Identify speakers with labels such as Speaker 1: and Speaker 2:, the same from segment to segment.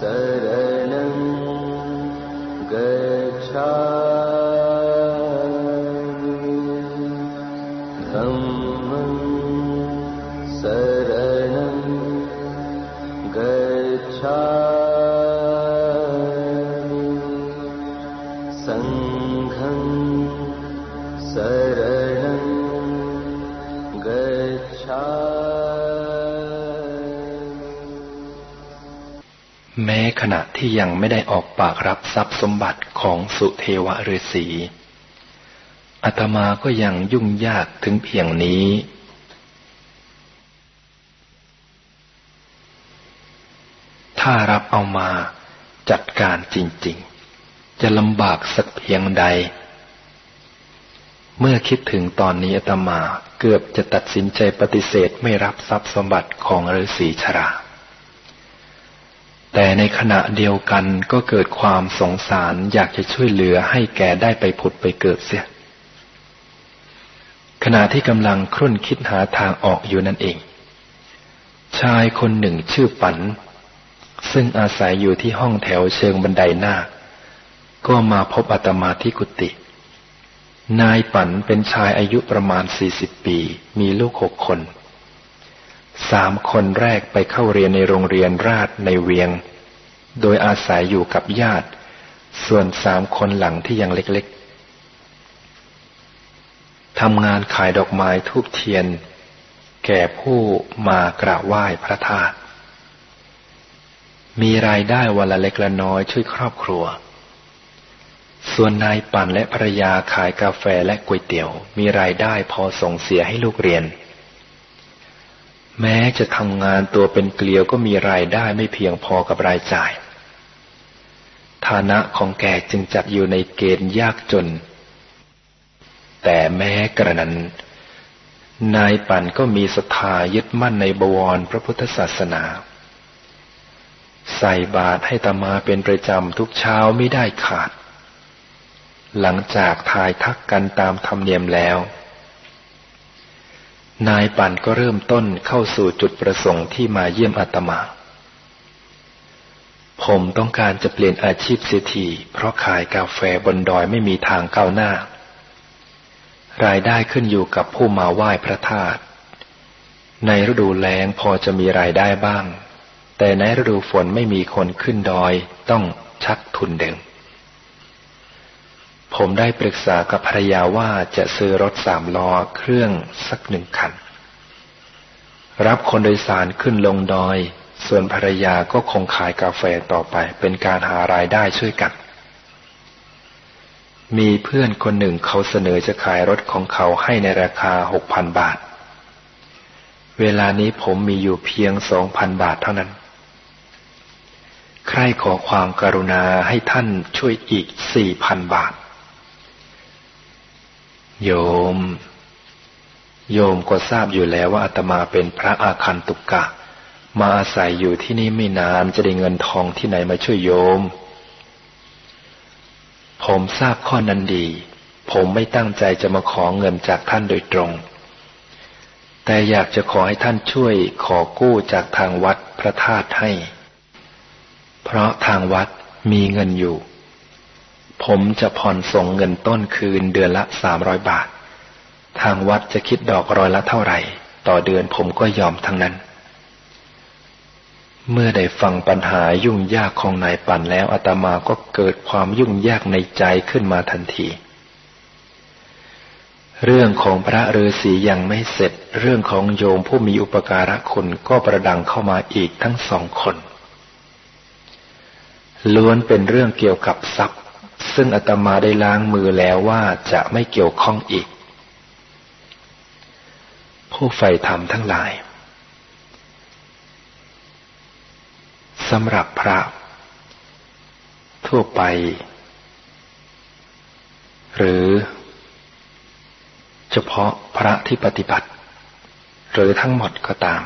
Speaker 1: शरणं गच्छा ณะที่ยังไม่ได้ออกปากรับทรัพย์สมบัติของสุเทวฤาษีอาตมาก็ยังยุ่งยากถึงเพียงนี้ ถ้ารับเอามาจัดการจริง ๆ จะลำบากสักเพียงใด เมื่อคิดถึงตอนนี้อาตมาเกือบจะตัดสินใจปฏิเสธไม่รับทรัพย์สมบัติของฤาษีชรา แต่ในขณะเดียวกันก็เกิดความสงสารอยากจะช่วยเหลือให้แกได้ไปผุดไปเกิดเสีย ขณะที่กำลังครุ่นคิดหาทางออกอยู่นั่นเอง ชายคนหนึ่งชื่อปัน ซึ่งอาศัยอยู่ที่ห้องแถวเชิงบันไดหน้า ก็มาพบอาตมาที่กุฏินายปันเป็นชายอายุประมาณสี่สิบปี มีลูกหกคน สามคนแรกไปเข้าเรียนในโรงเรียนราชในเวียง โดยอาศัยอยู่กับญาติ ส่วนสามคนหลังที่ยังเล็กๆทำงานขายดอกไม้ทูบเทียน แก่ผู้มากราบไหว้พระธาตุมีรายได้วันละเล็กละน้อยช่วยครอบครัว ส่วนนายปั่นและภรรยาขายกาแฟและก๋วยเตี๋ยว มีรายได้พอส่งเสียให้ลูกเรียน แม้จะทำงานตัวเป็นเกลียวก็มีรายได้ไม่เพียงพอกับรายจ่าย ฐานะของแกจึงจัดอยู่ในเกณฑ์ยากจน แต่แม้กระนั้น นายปั่นก็มีศรัทธายึดมั่นในบวรพระพุทธศาสนา ใส่บาตรให้ตมาเป็นประจำทุกเช้าไม่ได้ขาด หลังจากทายทักกันตามธรรมเนียมแล้ว นายปั่นก็เริ่มต้นเข้าสู่จุดประสงค์ที่มาเยี่ยมอาตมา ผมต้องการจะเปลี่ยนอาชีพเสียทีเพราะขายกาแฟบนดอยไม่มีทางก้าวหน้า รายได้ขึ้นอยู่กับผู้มาไหว้พระธาตุ ในฤดูแล้งพอจะมีรายได้บ้าง แต่ในฤดูฝนไม่มีคนขึ้นดอยต้องชักทุนเดิม ผมได้ปรึกษากับภรรยาว่าจะซื้อรถสามล้อเครื่องสักหนึ่งคัน รับคนโดยสารขึ้นลงดอย ส่วนภรรยาก็คงขายกาแฟต่อไป เป็นการหารายได้ช่วยกัน มีเพื่อนคนหนึ่งเขาเสนอจะขายรถของเขาให้ในราคาหกพันบาท เวลานี้ผมมีอยู่เพียงสองพันบาทเท่านั้นใครขอความกรุณาให้ท่านช่วยอีกสี่พันบาท โยม โยมก็ทราบอยู่แล้วว่าอาตมาเป็นพระอาคันตุกกะ มาอาศัยอยู่ที่นี่ไม่นานจะได้เงินทองที่ไหนมาช่วยโยม ผมทราบข้อนั้นดี ผมไม่ตั้งใจจะมาขอเงินจากท่านโดยตรง แต่อยากจะขอให้ท่านช่วยขอกู้จากทางวัดพระธาตุให้ เพราะทางวัดมีเงินอยู่ ผมจะผ่อนส่งเงินต้นคืนเดือนละสามร้อยบาท ทางวัดจะคิดดอกร้อยละเท่าไหร่ ต่อเดือนผมก็ยอมทั้งนั้น เมื่อได้ฟังปัญหายุ่งยากของนายปั่นแล้วอาตมาก็เกิดความยุ่งยากในใจขึ้นมาทันที เรื่องของพระฤาษียังไม่เสร็จ เรื่องของโยมผู้มีอุปการะคุณก็ประดังเข้ามาอีกทั้งสองคนล้วนเป็นเรื่องเกี่ยวกับทรัพย์ ซึ่งอาตมาได้ล้างมือแล้วว่าจะไม่เกี่ยวข้องอีก ผู้ใฝ่ธรรมทั้งหลายสำหรับพระ ทั่วไป หรือ เฉพาะพระที่ปฏิบัติ หรือทั้งหมดก็ตาม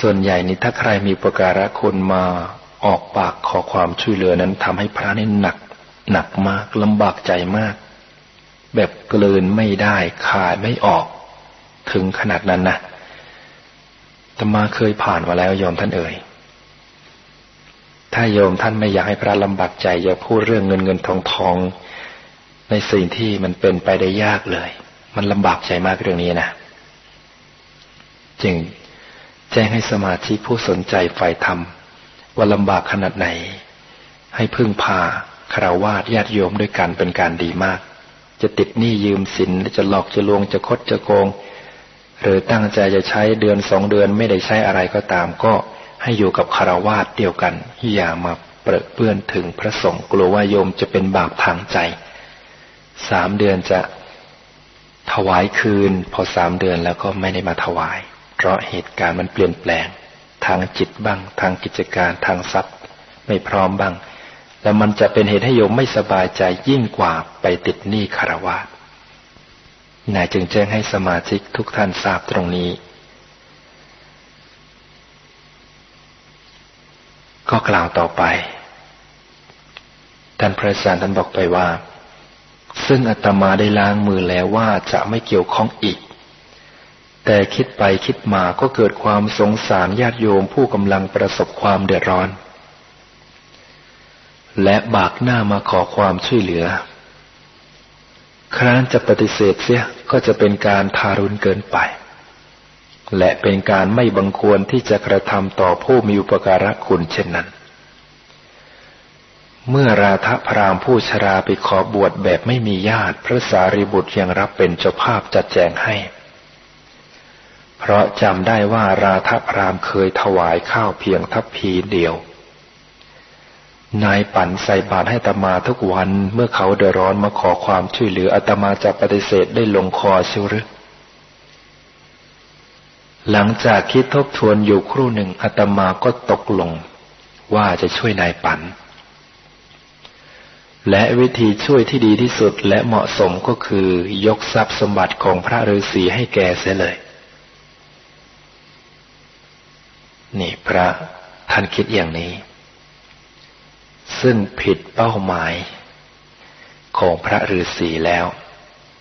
Speaker 1: ส่วนใหญ่นี้ถ้าใครมีประการะคุณมา ออกปากขอความช่วยเหลือนั้นทำให้พระนี่หนัก หนักมากลำบากใจมาก แบบเกลืนไม่ได้ขายไม่ออก ถึงขนาดนั้นนะตมาเคยผ่านมาแล้วโยมท่านเอ่ยถ้าโยมท่านไม่อยากให้พระลำบากใจอย่าพูดเรื่องเงินเงินทองทอง ในสิ่งที่มันเป็นไปได้ยากเลย มันลำบากใจมากเรื่องนี้นะจึงแจ้งให้สมาชิกผู้สนใจฝ่ายธรรม ว่าลำบากขนาดไหน ให้พึ่งพาคราวาสญาติโยมด้วยกันเป็นการดีมาก จะติดหนี้ยืมสินจะหลอกจะลวงจะคดจะโกง หรือตั้งใจจะใช้เดือนสองเดือนไม่ได้ใช้อะไรก็ตาม ก็ให้อยู่กับคารวาสเดียวกันอย่ามาเปรอะเปื้อนถึงพระสงฆ์กลัวว่าโยมจะเป็นบาปทางใจสามเดือนจะถวายคืน พอสามเดือนแล้วก็ไม่ได้มาถวาย เพราะเหตุการณ์มันเปลี่ยนแปลง ทางจิตบ้าง ทางกิจการทางทรัพย์ ไม่พร้อมบ้าง แล้วมันจะเป็นเหตุให้โยมไม่สบายใจยิ่งกว่าไปติดหนี้คารวะนายจึงแจ้งให้สมาชิกทุกท่านทราบตรงนี้ ก็กล่าวต่อไปท่านพระอาจารย์ท่านบอกไปว่า ซึ่งอาตมาได้ล้างมือแล้วว่าจะไม่เกี่ยวข้องอีก แต่คิดไปคิดมาก็เกิดความสงสารญาติโยมผู้กำลังประสบความเดือดร้อน และบากหน้ามาขอความช่วยเหลือ ครั้นจะปฏิเสธเสียก็จะเป็นการทารุณเกินไป และเป็นการไม่บังควรที่จะกระทำต่อผู้มีอุปการะคุณเช่นนั้น เมื่อราธพรามผู้ชราไปขอบวชแบบไม่มีญาติ พระสารีบุตรยังรับเป็นเจ้าภาพจัดแจงให้ เพราะจำได้ว่าราธพรามเคยถวายข้าวเพียงทัพพีเดียว นายปั่นใส่บาตรให้ตมาทุกวันเมื่อเขาเดือดร้อนมาขอความช่วยเหลืออาตมาจะปฏิเสธได้ลงคอเชียวหรือหลังจากคิดทบทวนอยู่ครู่หนึ่งอาตมาก็ตกลง ว่าจะช่วยนายปั่นและวิธีช่วยที่ดีที่สุดและเหมาะสมก็คือยกทรัพย์สมบัติของพระฤาษีให้แกเสียเลย นี่พระท่านคิดอย่างนี้ ซึ่งผิดเป้าหมายของพระฤาษีแล้ว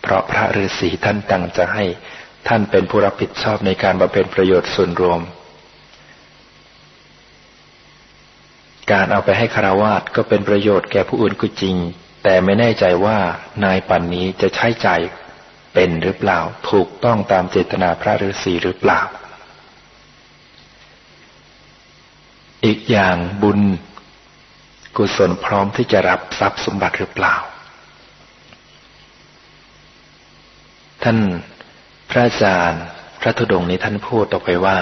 Speaker 1: เพราะพระฤาษีท่านตั้งจะให้ท่านเป็นผู้รับผิดชอบในการบำเพ็ญประโยชน์ส่วนรวม การเอาไปให้คารวาสก็เป็นประโยชน์แก่ผู้อื่นก็จริง แต่ไม่แน่ใจว่านายปันนี้จะใช้ใจเป็นหรือเปล่า ถูกต้องตามเจตนาพระฤาษีหรือเปล่า อีกอย่างบุญกุศลพร้อมที่จะรับทรัพย์สมบัติหรือเปล่า ท่านพระอาจารย์พระธุดงนี้ท่านพูดต่อไปว่า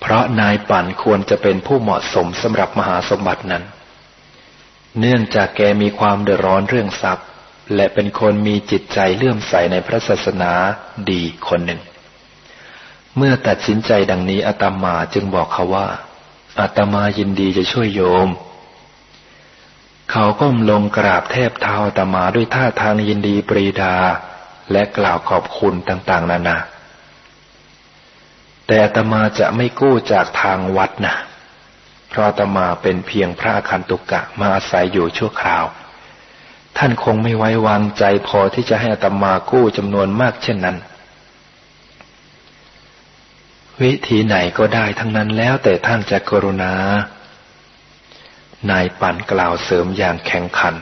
Speaker 1: เพราะนายปั่นควรจะเป็นผู้เหมาะสมสำหรับมหาสมบัตินั้น เนื่องจากแกมีความเดือดร้อนเรื่องทรัพย์ และเป็นคนมีจิตใจเลื่อมใสในพระศาสนาดีคนหนึ่ง เมื่อตัดสินใจดังนี้อาตมาจึงบอกเขาว่าอาตมายินดีจะช่วยโยม เขาก้มลงกราบแทบเท้าอาตมาด้วยท่าทางยินดีปรีดา และกล่าวขอบคุณต่างๆ นานา แต่อาตมาจะไม่กู้จากทางวัดนะเพราะอาตมาเป็นเพียงพระคันตุกะมาอาศัยอยู่ชั่วคราว ท่านคงไม่ไว้วางใจพอที่จะให้อาตมากู้จำนวนมากเช่นนั้น วิธีไหนก็ได้ทั้งนั้นแล้วแต่ท่านจะกรุณา นายปั่นกล่าวเสริมอย่างแข็งขัน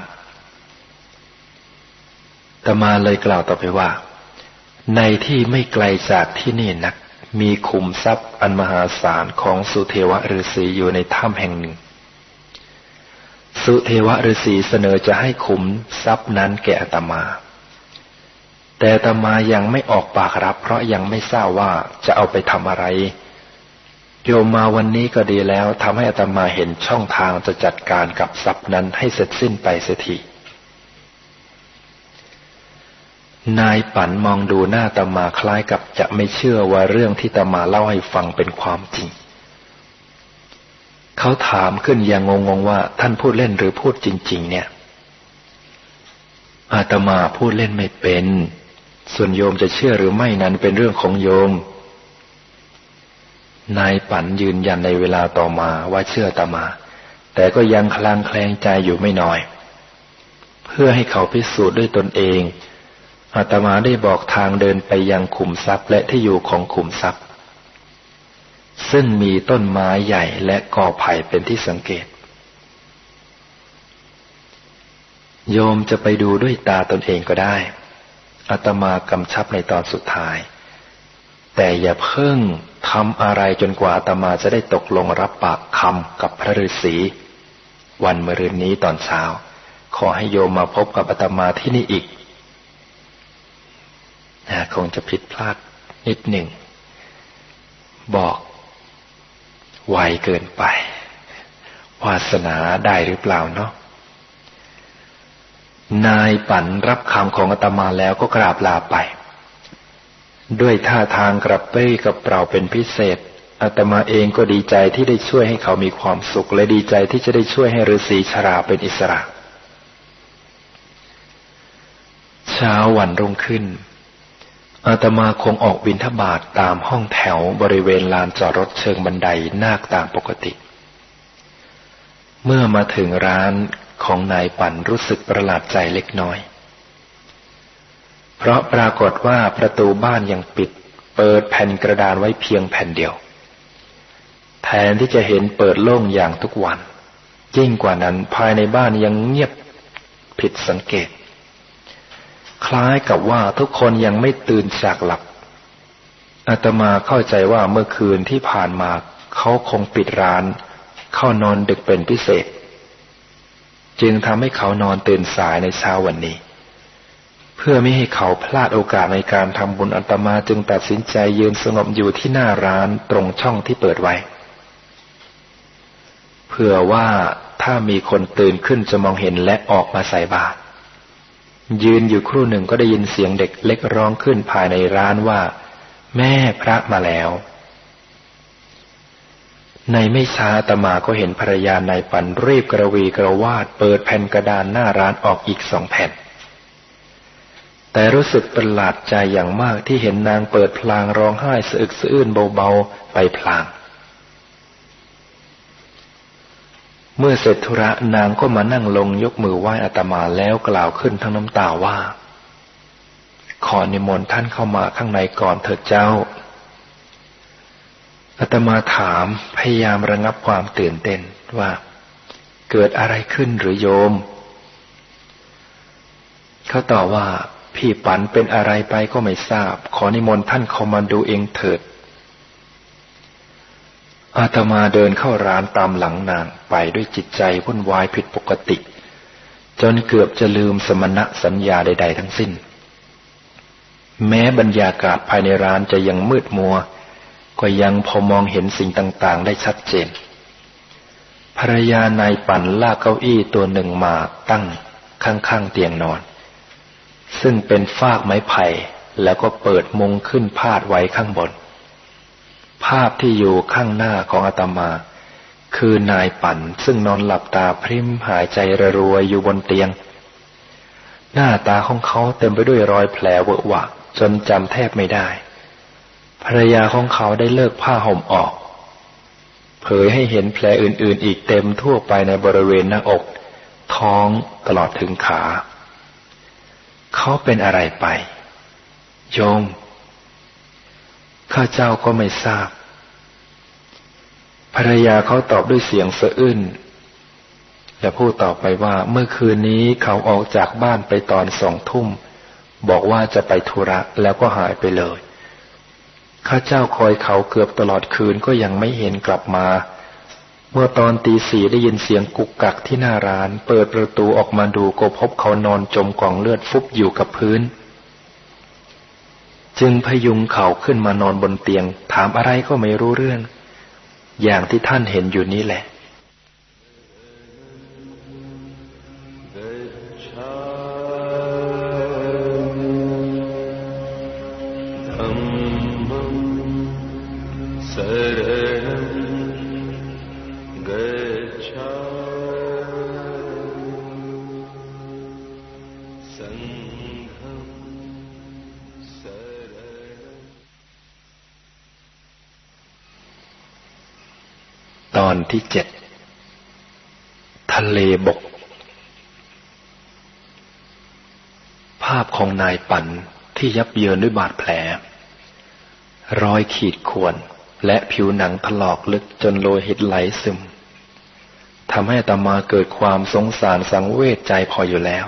Speaker 1: ตมาเลยกล่าวต่อไปว่า ในที่ไม่ไกลจากที่นี่นัก มีขุมทรัพย์อันมหาศาลของสุเทวฤาษีอยู่ในถ้ำแห่งหนึ่ง สุเทวฤาษีเสนอจะให้ขุมทรัพย์นั้นแก่อตมา แต่ตมายังไม่ออกปากรับ เพราะยังไม่ทราบว่าจะเอาไปทำอะไร โยมมาวันนี้ก็ดีแล้วทำให้อาตมาเห็นช่องทางจะจัดการกับทรัพย์นั้นให้เสร็จสิ้นไปเสียทีนายปันมองดูหน้าตมาคล้ายกับจะไม่เชื่อว่าเรื่องที่ตมาเล่าให้ฟังเป็นความจริง เขาถามขึ้นอย่างงงๆว่าท่านพูดเล่นหรือพูดจริง ๆ เนี่ยอาตมาพูดเล่นไม่เป็น ส่วนโยมจะเชื่อหรือไม่นั้นเป็นเรื่องของโยม นายปันยืนยันในเวลาต่อมาว่าเชื่อตามา แต่ก็ยังคลางแคลงใจอยู่ไม่น้อย เพื่อให้เขาพิสูจน์ด้วยตนเองอาตมาได้บอกทางเดินไปยังขุมทรัพย์และที่อยู่ของขุมทรัพย์ ซึ่งมีต้นไม้ใหญ่และกอไผ่เป็นที่สังเกต โยมจะไปดูด้วยตาตนเองก็ได้ อาตมากำชับในตอนสุดท้าย แต่อย่าเพิ่งทำอะไรจนกว่าอาตมาจะได้ตกลงรับปากคำกับพระฤาษี วันมะรืนนี้ตอนเช้า ขอให้โยมมาพบกับอาตมาที่นี่อีกนะคงจะผิดพลาดนิดหนึ่ง บอกไวเกินไป วาสนาได้หรือเปล่าเนาะ นายปั่นรับคำของอาตมาแล้วก็กราบลาไป ด้วยท่าทางกระเป้กับเปล่าเป็นพิเศษอาตมาเองก็ดีใจที่ได้ช่วยให้เขามีความสุข และดีใจที่จะได้ช่วยให้ฤาษีชราเป็นอิสระ เช้าวันรุ่งขึ้นอาตมาคงออกบินทบาทตามห้องแถวบริเวณลานจอดรถเชิงบันไดนาคตามปกติ เมื่อมาถึงร้าน ของนายปั่นรู้สึกประหลาดใจเล็กน้อย เพราะปรากฏว่าประตูบ้านยังปิด เปิดแผ่นกระดานไว้เพียงแผ่นเดียว แทนที่จะเห็นเปิดโล่งอย่างทุกวัน ยิ่งกว่านั้นภายในบ้านยังเงียบผิดสังเกต คล้ายกับว่าทุกคนยังไม่ตื่นจากหลับอาตมาเข้าใจว่าเมื่อคืนที่ผ่านมาเขาคงปิดร้าน เข้านอนดึกเป็นพิเศษ จึงทำให้เขานอนตื่นสายในเช้าวันนี้ เพื่อไม่ให้เขาพลาดโอกาสในการทำบุญอาตมาจึงตัดสินใจยืนสงบอยู่ที่หน้าร้านตรงช่องที่เปิดไว้ เพื่อว่าถ้ามีคนตื่นขึ้นจะมองเห็นและออกมาใส่บาตรยืนอยู่ครู่หนึ่งก็ได้ยินเสียงเด็กเล็กร้องขึ้นภายในร้านว่า แม่พระมาแล้ว ในไม่ช้าตมาก็เห็นภรรยานายปันรีบกระวีกระวาดเปิดแผ่นกระดานหน้าร้านออกอีกสองแผ่น แต่รู้สึกประหลาดใจอย่างมากที่เห็นนางเปิดพลางร้องไห้สะอึกสะอื้นเบาๆไปพลาง เมื่อเสร็จธุระนางก็มานั่งลงยกมือไหว้อาตมาแล้วกล่าวขึ้นทั้งน้ำตาว่า ขอนิมนต์ท่านเข้ามาข้างในก่อนเถิดเจ้า อาตมาถามพยายามระงับความตื่นเต้นว่า เกิดอะไรขึ้นหรือโยม เขาตอบว่า พี่ปันเป็นอะไรไปก็ไม่ทราบ ขอนิมนต์ท่านเข้ามาดูเองเถิด อาตมาเดินเข้าร้านตามหลังนางไปด้วยจิตใจวุ่นวายผิดปกติ จนเกือบจะลืมสมณะสัญญาใด ๆ ทั้งสิ้น แม้บรรยากาศภายในร้านจะยังมืดมัว ก็ยังพอมองเห็นสิ่งต่างๆ ได้ชัดเจน ภรรยานายปั่นลากเก้าอี้ตัวหนึ่งมาตั้งข้างๆเตียงนอน ซึ่งเป็นฟากไม้ไผ่แล้วก็เปิดมุงขึ้นพาดไว้ข้างบน ภาพที่อยู่ข้างหน้าของอาตมา คือนายปั่นซึ่งนอนหลับตาพริมหายใจระรวยอยู่บนเตียง หน้าตาของเขาเต็มไปด้วยรอยแผลเวอะหวะจนจำแทบไม่ได้ ภรรยาของเขาได้เลิกผ้าห่มออก เผยให้เห็นแผลอื่นๆ อีกเต็มทั่วไปในบริเวณหน้าอก ท้องตลอดถึงขา เขาเป็นอะไรไป โยม ข้าเจ้าก็ไม่ทราบ ภรรยาเขาตอบด้วยเสียงสะอื้นและพูดต่อไปว่าเมื่อคืนนี้เขาออกจากบ้านไปตอนสองทุ่ม บอกว่าจะไปธุระแล้วก็หายไปเลย ข้าเจ้าคอยเขาเกือบตลอดคืนก็ยังไม่เห็นกลับมา เมื่อตอนตีสี่ได้ยินเสียงกุกกักที่หน้าร้าน เปิดประตูออกมาดูก็พบเขานอนจมกองเลือดฟุบอยู่กับพื้น จึงพยุงเข่าขึ้นมานอนบนเตียง ถามอะไรก็ไม่รู้เรื่อง อย่างที่ท่านเห็นอยู่นี้แหละ นายปันที่ยับเยินด้วยบาดแผล รอยขีดข่วน และผิวหนังถลอกลึกจนโลหิตไหลซึมทำให้ตมาเกิดความสงสารสังเวชใจพออยู่แล้ว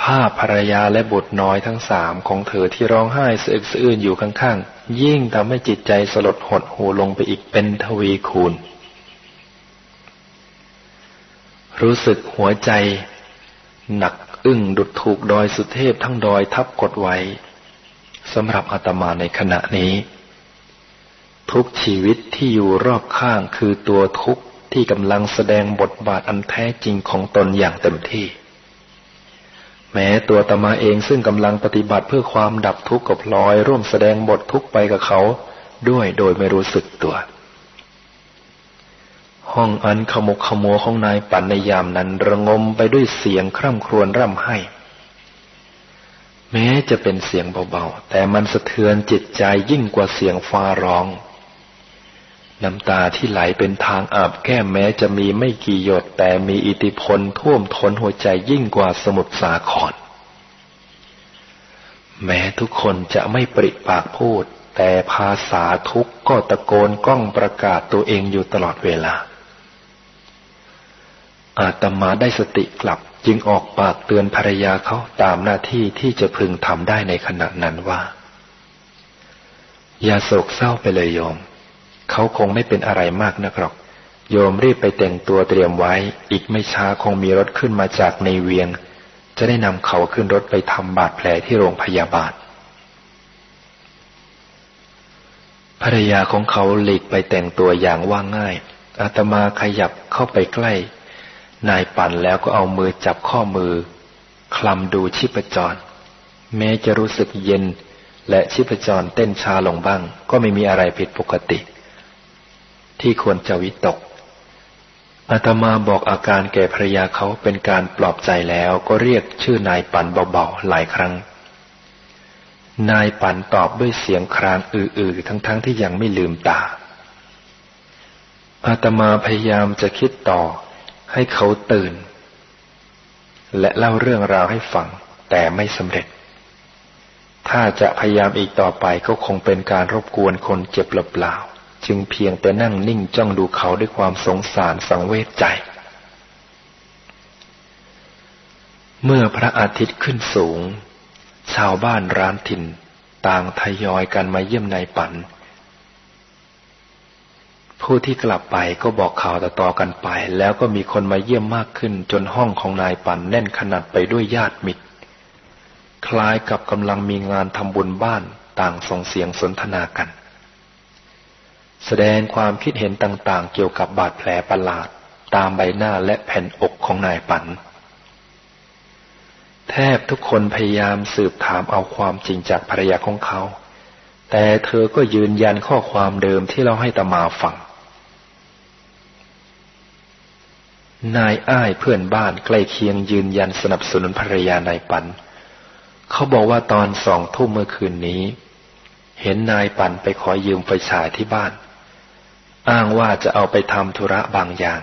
Speaker 1: ภาพภรรยาและบุตรน้อยทั้งสามของเธอที่ร้องไห้สะอึกสะอื้นอยู่ข้างๆ ยิ่งทำให้จิตใจสลดหดหูลงไปอีกเป็นทวีคูณ รู้สึกหัวใจหนัก อึ้งดุดถูกดอยสุเทพทั้งดอยทับกดไว้สำหรับอาตมาในขณะนี้ ทุกชีวิตที่อยู่รอบข้างคือตัวทุกข์ที่กำลังแสดงบทบาทอันแท้จริงของตนอย่างเต็มที่ แม้ตัวตมาเองซึ่งกำลังปฏิบัติเพื่อความดับทุกข์กับลอย ร่วมแสดงบททุกข์ไปกับเขา ด้วยโดยไม่รู้สึกตัว ห้องอันขมุกขมัวของนายปันในยามนั้นระงมไปด้วยเสียงคร่ำครวญร่ำไห้ แม้จะเป็นเสียงเบาๆ แต่มันสะเทือนจิตใจยิ่งกว่าเสียงฟ้าร้อง น้ำตาที่ไหลเป็นทางอาบแก้มแม้จะมีไม่กี่หยดแต่มีอิทธิพลท่วมท้นหัวใจยิ่งกว่าสมุทรสาคร แม้ทุกคนจะไม่ปริปากพูด แต่ภาษาทุกก็ตะโกนก้องประกาศตัวเองอยู่ตลอดเวลา อาตมาได้สติกลับ จึงออกปากเตือนภรรยาเขาตามหน้าที่ที่จะพึงทำได้ในขณะนั้นว่า อย่าโศกเศร้าไปเลยโยม เขาคงไม่เป็นอะไรมากนักหรอก โยมรีบไปแต่งตัวเตรียมไว้ อีกไม่ช้าคงมีรถขึ้นมาจากในเวียง จะได้นำเขาขึ้นรถไปทำบาดแผลที่โรงพยาบาลภรรยาของเขาหลีกไปแต่งตัวอย่างว่าง่าย อาตมาขยับเข้าไปใกล้ นายปั่นแล้วก็เอามือจับข้อมือ คลำดูชีพจร แม้จะรู้สึกเย็นและชีพจรเต้นช้าลงบ้าง ก็ไม่มีอะไรผิดปกติ ที่ควรจะวิตกอาตมาบอกอาการแก่ภรยาเขาเป็นการปลอบใจแล้วก็เรียกชื่อนายปันเบาๆหลายครั้ง นายปันตอบด้วยเสียงครางอือๆทั้งๆทที่ยังไม่ลืมตาอาตมาพยายามจะคิดต่อ ให้เขาตื่น และเล่าเรื่องราวให้ฟัง แต่ไม่สำเร็จ ถ้าจะพยายามอีกต่อไปก็คงเป็นการรบกวนคนเจ็บเปล่าจึงเพียงแต่นั่งนิ่งจ้องดูเขาด้วยความสงสารสังเวชใจ เมื่อพระอาทิตย์ขึ้นสูง ชาวบ้านร้านถิ่น ต่างทยอยกันมาเยี่ยมนายปัน ผู้ที่กลับไปก็บอกข่าวต่อๆกันไป แล้วก็มีคนมาเยี่ยมมากขึ้น จนห้องของนายปันแน่นขนาดไปด้วยญาติมิตร คล้ายกับกำลังมีงานทำบุญบ้านต่างส่งเสียงสนทนากัน แสดงความคิดเห็นต่างๆ เกี่ยวกับบาดแผลประหลาด ตามใบหน้าและแผ่นอกของนายปัน แทบทุกคนพยายามสืบถามเอาความจริงจากภรรยาของเขา แต่เธอก็ยืนยันข้อความเดิมที่เราให้ตมาฟัง นายอ้ายเพื่อนบ้านใกล้เคียงยืนยันสนับสนุนภรรยานายปัน เขาบอกว่าตอนสองทุ่มเมื่อคืนนี้ เห็นนายปันไปขอยืมไฟฉายที่บ้าน อ้างว่าจะเอาไปทำธุระบางอย่าง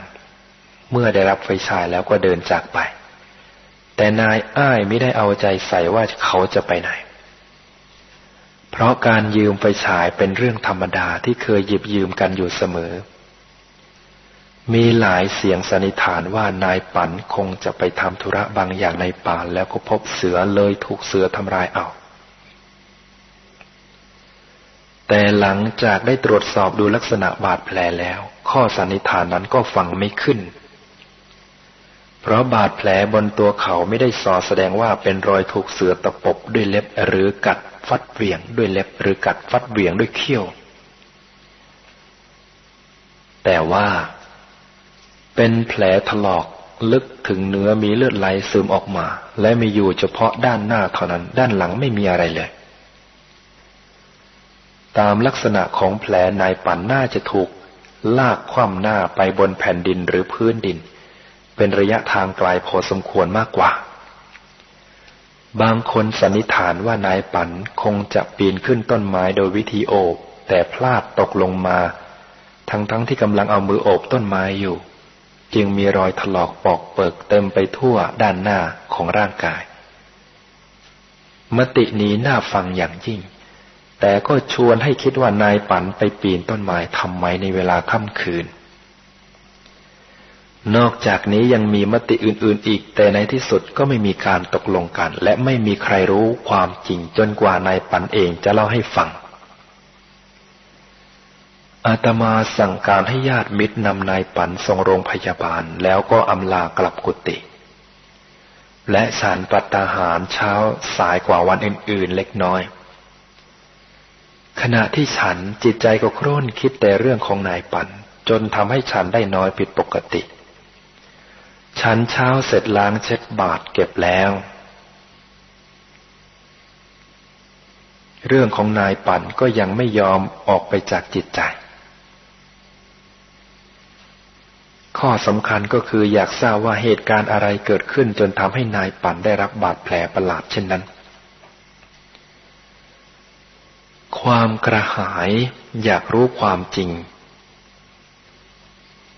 Speaker 1: เมื่อได้รับไฟฉายแล้วก็เดินจากไป แต่นายอ้ายไม่ได้เอาใจใส่ว่าเขาจะไปไหน เพราะการยืมไฟฉายเป็นเรื่องธรรมดาที่เคยหยิบยืมกันอยู่เสมอ มีหลายเสียงสันนิษฐานว่านายปันคงจะไปทำธุระบางอย่างในป่าแล้วก็พบเสือเลยถูกเสือทำลายเอา แต่หลังจากได้ตรวจสอบดูลักษณะบาดแผลแล้ว ข้อสันนิษฐานนั้นก็ฟังไม่ขึ้น เพราะบาดแผลบนตัวเขาไม่ได้สอแสดงว่าเป็นรอยถูกเสือตะปบด้วยเล็บหรือกัดฟัดเหวี่ยงด้วยเล็บหรือกัดฟัดเหวี่ยงด้วยเขี้ยว แต่ว่า เป็นแผลถลอกลึกถึงเนื้อมีเลือดไหลซึมออกมา และมีอยู่เฉพาะด้านหน้าเท่านั้น ด้านหลังไม่มีอะไรเลย ตามลักษณะของแผลนายปั่นน่าจะถูก ลากคว่ำหน้าไปบนแผ่นดินหรือพื้นดิน เป็นระยะทางไกลพอสมควรมากกว่า บางคนสันนิษฐานว่านายปั่นคงจะปีนขึ้นต้นไม้โดยวิธีโอบ แต่พลาดตกลงมา ทั้งๆทที่กำลังเอามือโอบต้นไม้อยู่ จึงมีรอยถลอกปอกเปิกเต็มไปทั่วด้านหน้าของร่างกาย มตินี้น่าฟังอย่างยิ่ง แต่ก็ชวนให้คิดว่านายปันไปปีนต้นไม้ทำไมในเวลาค่ำคืน นอกจากนี้ยังมีมติอื่นๆอีก แต่ในที่สุดก็ไม่มีการตกลงกัน และไม่มีใครรู้ความจริงจนกว่านายปันเองจะเล่าให้ฟัง อาตมาสั่งการให้ญาติมิตรนำนายปันส่งโรงพยาบาลแล้วก็อำลากลับกุฏิและฉันปัตตาหารเช้าสายกว่าวันอื่นๆเล็กน้อย ขณะที่ฉันจิตใจก็คร่นคิดแต่เรื่องของนายปันจนทำให้ฉันได้น้อยผิดปกติ ฉันเช้าเสร็จล้างเช็ดบาทเก็บแล้ว เรื่องของนายปันก็ยังไม่ยอมออกไปจากจิตใจ ข้อสำคัญก็คืออยากทราบว่าเหตุการณ์อะไรเกิดขึ้นจนทำให้นายปั่นได้รับบาดแผลประหลาดเช่นนั้น ความกระหายอยากรู้ความจริง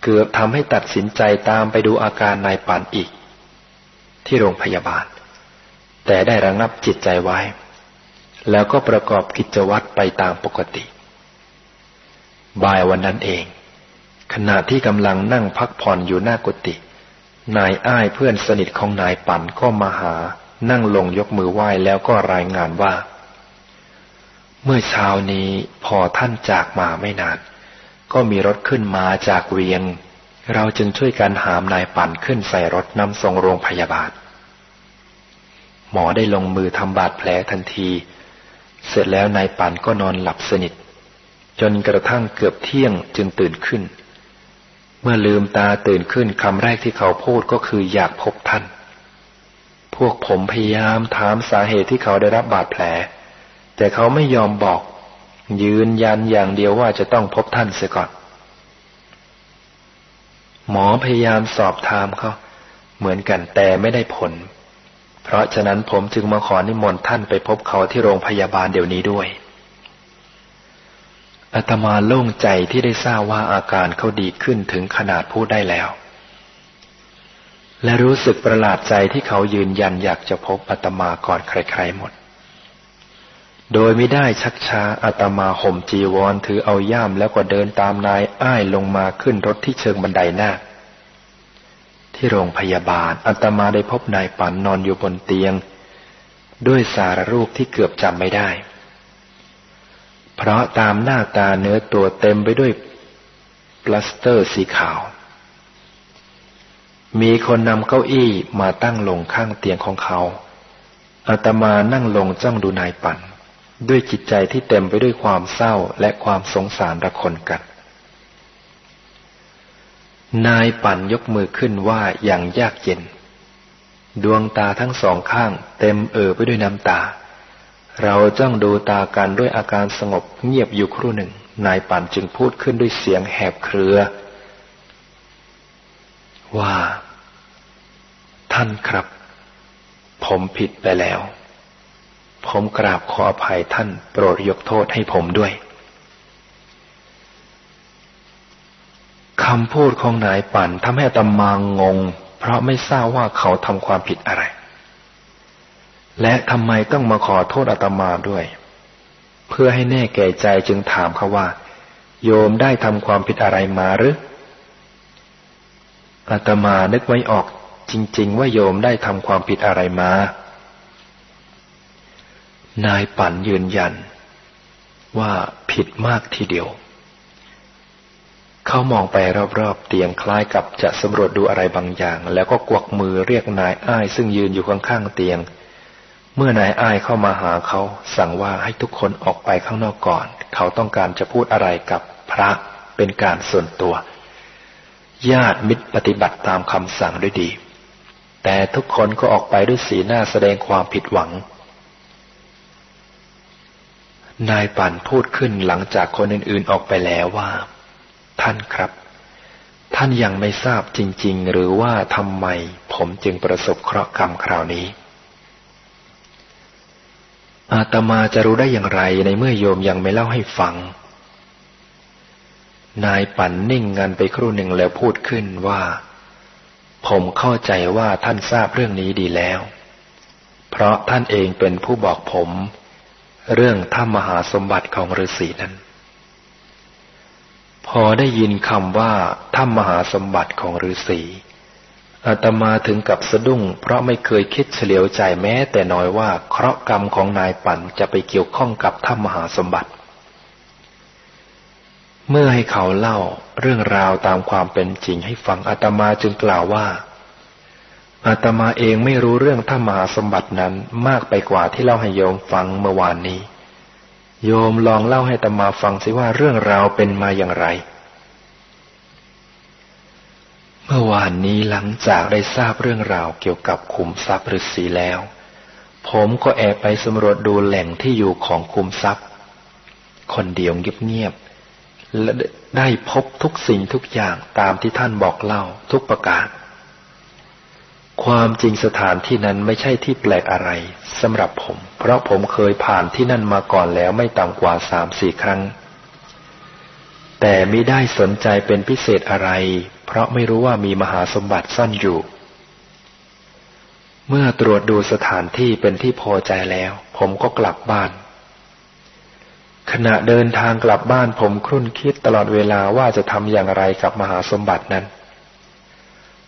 Speaker 1: เกือบทำให้ตัดสินใจตามไปดูอาการนายปั่นอีก ที่โรงพยาบาล แต่ได้ระงับจิตใจไว้ แล้วก็ประกอบกิจวัตรไปตามปกติ บ่ายวันนั้นเอง ขณะที่กำลังนั่งพักผ่อนอยู่หน้ากุฏินายอ้ายเพื่อนสนิทของนายปั่นก็มาหา นั่งลงยกมือไหว้แล้วก็รายงานว่า เมื่อเช้านี้พอท่านจากมาไม่นาน ก็มีรถขึ้นมาจากเวียง เราจึงช่วยกันหามนายปั่นขึ้นใส่รถนำส่งโรงพยาบาล หมอได้ลงมือทำบาดแผลทันที เสร็จแล้วนายปั่นก็นอนหลับสนิท จนกระทั่งเกือบเที่ยงจึงตื่นขึ้น เมื่อลืมตาตื่นขึ้นคำแรกที่เขาพูดก็คืออยากพบท่าน พวกผมพยายามถามสาเหตุที่เขาได้รับบาดแผล แต่เขาไม่ยอมบอก ยืนยันอย่างเดียวว่าจะต้องพบท่านเสียก่อน หมอพยายามสอบถามเขาเหมือนกันแต่ไม่ได้ผล เพราะฉะนั้นผมจึงมาขอนิมนต์ท่านไปพบเขาที่โรงพยาบาลเดี๋ยวนี้ด้วย อาตมาโล่งใจที่ได้ทราบว่าอาการเขาดีขึ้นถึงขนาดพูดได้แล้ว และรู้สึกประหลาดใจที่เขายืนยันอยากจะพบอาตมาก่อนใครๆหมด โดยไม่ได้ชักช้าอาตมาห่มจีวรถือเอาย่ามแล้วก็เดินตามนายอ้ายลงมาขึ้นรถที่เชิงบันไดหน้า ที่โรงพยาบาลอาตมาได้พบนายปันนอนอยู่บนเตียง ด้วยสารรูปที่เกือบจำไม่ได้ เพราะตามหน้าตาเนื้อตัวเต็มไปด้วยปลาสเตอร์สีขาว มีคนนำเก้าอี้มาตั้งลงข้างเตียงของเขาอาตมานั่งลงจ้องดูนายปั่น ด้วยจิตใจที่เต็มไปด้วยความเศร้าและความสงสารระคนกัน นายปั่นยกมือขึ้นว่าอย่างยากเย็น ดวงตาทั้งสองข้างเต็มเอ่อไปด้วยน้ำตา เราจ้องดูตากันด้วยอาการสงบเงียบอยู่ครู่หนึ่ง นายปันจึงพูดขึ้นด้วยเสียงแหบเครือ ว่า ท่านครับ ผมผิดไปแล้ว ผมกราบขออภัยท่านโปรดยกโทษให้ผมด้วยคำพูดของนายปั่นทำให้ตำมางงง เพราะไม่ทราบว่าเขาทำความผิดอะไร และทำไมต้องมาขอโทษอาตมาด้วย เพื่อให้แน่แก่ใจจึงถามเขาว่า โยมได้ทำความผิดอะไรมาหรืออาตมานึกไว้ออกจริง ๆ ว่าโยมได้ทำความผิดอะไรมา นายปั่นยืนยัน ว่าผิดมากทีเดียว เขามองไปรอบๆเตียงคล้ายกับจะสำรวจดูอะไรบางอย่าง แล้วก็กวักมือเรียกนายอ้ายซึ่งยืนอยู่ข้างๆเตียง เมื่อนายอ้ายเข้ามาหาเขาสั่งว่าให้ทุกคนออกไปข้างนอกก่อน เขาต้องการจะพูดอะไรกับพระเป็นการส่วนตัว ญาติมิตรปฏิบัติตามคำสั่งด้วยดี แต่ทุกคนก็ออกไปด้วยสีหน้าแสดงความผิดหวัง นายปั่นพูดขึ้นหลังจากคนอื่นๆออกไปแล้วว่า ท่านครับ ท่านยังไม่ทราบจริง ๆ หรือว่าทำไมผมจึงประสบเคราะห์กรรมคราวนี้ อาตมาจะรู้ได้อย่างไรในเมื่อโยมยังไม่เล่าให้ฟัง นายปั่นนิ่งงันไปครู่หนึ่งแล้วพูดขึ้นว่า ผมเข้าใจว่าท่านทราบเรื่องนี้ดีแล้ว เพราะท่านเองเป็นผู้บอกผม เรื่องถ้ำมหาสมบัติของฤาษีนั้น พอได้ยินคำว่าถ้ำมหาสมบัติของฤาษี อาตมาถึงกับสะดุ้ง เพราะไม่เคยคิดเฉลียวใจแม้แต่น้อยว่าเคราะห์กรรมของนายปั่นจะไปเกี่ยวข้องกับถ้ำมหาสมบัติ เมื่อให้เขาเล่าเรื่องราวตามความเป็นจริงให้ฟังอาตมาจึงกล่าวว่าอาตมาเองไม่รู้เรื่องถ้ามหาสมบัตินั้นมากไปกว่าที่เล่าให้โยมฟังเมื่อวานนี้ โยมลองเล่าให้อาตมาฟังสิว่าเรื่องราวเป็นมาอย่างไร เมื่อวานนี้หลังจากได้ทราบเรื่องราวเกี่ยวกับคุมทรัพย์ฤาษีแล้ว ผมก็แอบไปสำรวจดูแหล่งที่อยู่ของคุมทรัพย์ คนเดียวเงียบๆและได้พบทุกสิ่งทุกอย่างตามที่ท่านบอกเล่าทุกประการ ความจริงสถานที่นั้นไม่ใช่ที่แปลกอะไรสำหรับผม เพราะผมเคยผ่านที่นั่นมาก่อนแล้วไม่ต่ำกว่าสามสี่ครั้ง แต่ไม่ได้สนใจเป็นพิเศษอะไร เพราะไม่รู้ว่ามีมหาสมบัติซ่อนอยู่ เมื่อตรวจดูสถานที่เป็นที่พอใจแล้ว ผมก็กลับบ้าน ขณะเดินทางกลับบ้านผมครุ่นคิดตลอดเวลาว่าจะทำอย่างไรกับมหาสมบัตินั้น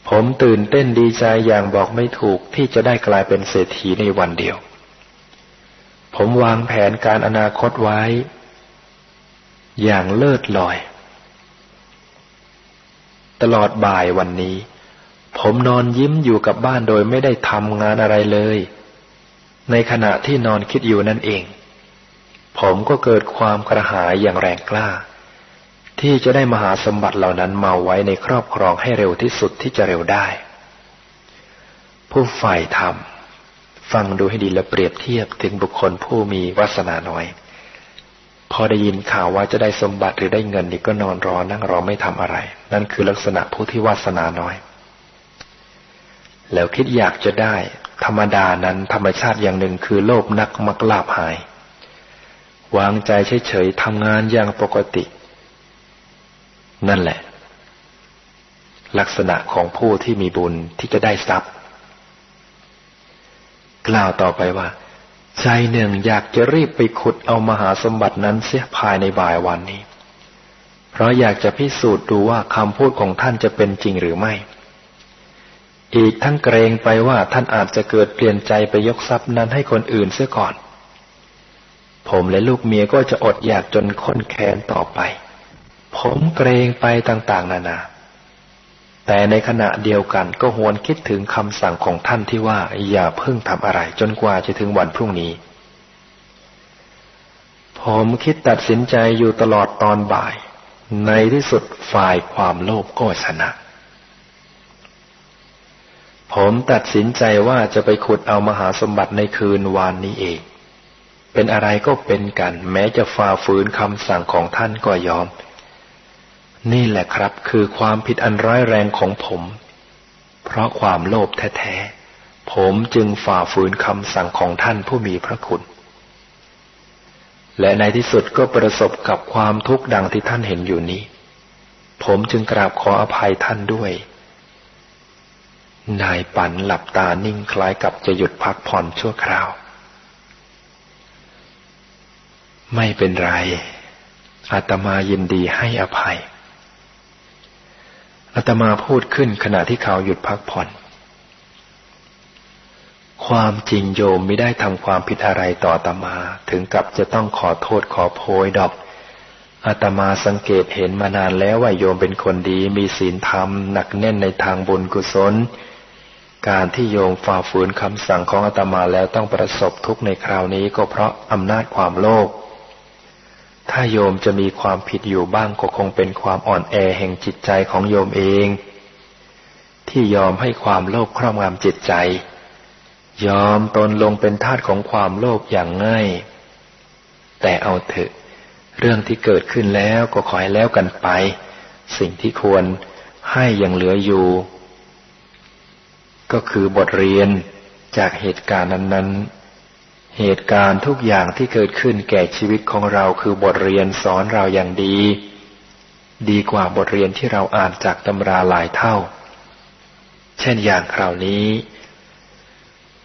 Speaker 1: ผมตื่นเต้นดีใจอย่างบอกไม่ถูกที่จะได้กลายเป็นเศรษฐีในวันเดียว ผมวางแผนการอนาคตไว้ อย่างเลิศลอย ตลอดบ่ายวันนี้ ผมนอนยิ้มอยู่กับบ้านโดยไม่ได้ทำงานอะไรเลย ในขณะที่นอนคิดอยู่นั่นเอง ผมก็เกิดความกระหายอย่างแรงกล้า ที่จะได้มหาสมบัติเหล่านั้นมาไว้ในครอบครองให้เร็วที่สุดที่จะเร็วได้ ผู้ฝ่ายธรรมฟังดูให้ดีและเปรียบเทียบถึงบุคคลผู้มีวาสนาน้อย พอได้ยินข่าวว่าจะได้สมบัติหรือได้เงินนี่ก็นอนรอนั่งรอไม่ทำอะไร นั่นคือลักษณะผู้ที่วาสนาน้อย แล้วคิดอยากจะได้ ธรรมดานั้นธรรมชาติอย่างหนึ่งคือโลภนักมักลาบหาย วางใจเฉยๆทำงานอย่างปกติ นั่นแหละ ลักษณะของผู้ที่มีบุญที่จะได้ทรัพย์ กล่าวต่อไปว่า ใจหนึ่งอยากจะรีบไปขุดเอามหาสมบัตินั้นเสียภายในบ่ายวันนี้ เพราะอยากจะพิสูจน์ดูว่าคำพูดของท่านจะเป็นจริงหรือไม่ อีกทั้งเกรงไปว่าท่านอาจจะเกิดเปลี่ยนใจไปยกทรัพย์นั้นให้คนอื่นเสียก่อน ผมและลูกเมียก็จะอดอยากจนค้นแค้นต่อไป ผมเกรงไปต่างๆ นานา แต่ในขณะเดียวกันก็หวนคิดถึงคำสั่งของท่านที่ว่าอย่าเพิ่งทำอะไรจนกว่าจะถึงวันพรุ่งนี้ ผมคิดตัดสินใจอยู่ตลอดตอนบ่าย ในที่สุดฝ่ายความโลภก็ชนะ ผมตัดสินใจว่าจะไปขุดเอามหาสมบัติในคืนวานนี้เอง เป็นอะไรก็เป็นกัน แม้จะฝ่าฝืนคำสั่งของท่านก็ยอม นี่แหละครับคือความผิดอันร้ายแรงของผม เพราะความโลภแท้ๆ ผมจึงฝ่าฝืนคำสั่งของท่านผู้มีพระคุณ และในที่สุดก็ประสบกับความทุกข์ดังที่ท่านเห็นอยู่นี้ ผมจึงกราบขออภัยท่านด้วย นายปันหลับตานิ่งคล้ายกับจะหยุดพักผ่อนชั่วคราว ไม่เป็นไรอาตมายินดีให้อภัย อาตมาพูดขึ้นขณะที่เขาหยุดพักผ่อน ความจริงโยมไม่ได้ทำความผิดอะไรต่ออาตมาถึงกับจะต้องขอโทษขอโพยดอกอาตมาสังเกตเห็นมานานแล้วว่าโยมเป็นคนดีมีศีลธรรม หนักแน่นในทางบุญกุศล การที่โยมฝ่าฝืนคำสั่งของอาตมาแล้วต้องประสบทุกข์ในคราวนี้ก็เพราะอำนาจความโลภ ถ้าโยมจะมีความผิดอยู่บ้างก็คงเป็นความอ่อนแอแห่งจิตใจของโยมเอง ที่ยอมให้ความโลภครอบงำจิตใจ ยอมตนลงเป็นทาสของความโลภอย่างง่าย แต่เอาเถอะ เรื่องที่เกิดขึ้นแล้วก็ขอให้แล้วกันไป สิ่งที่ควรให้ยังเหลืออยู่ ก็คือบทเรียนจากเหตุการณ์นั้น ๆ เหตุการณ์ทุกอย่างที่เกิดขึ้นแก่ชีวิตของเราคือบทเรียนสอนเราอย่างดี ดีกว่าบทเรียนที่เราอ่านจากตำราหลายเท่า เช่นอย่างคราวนี้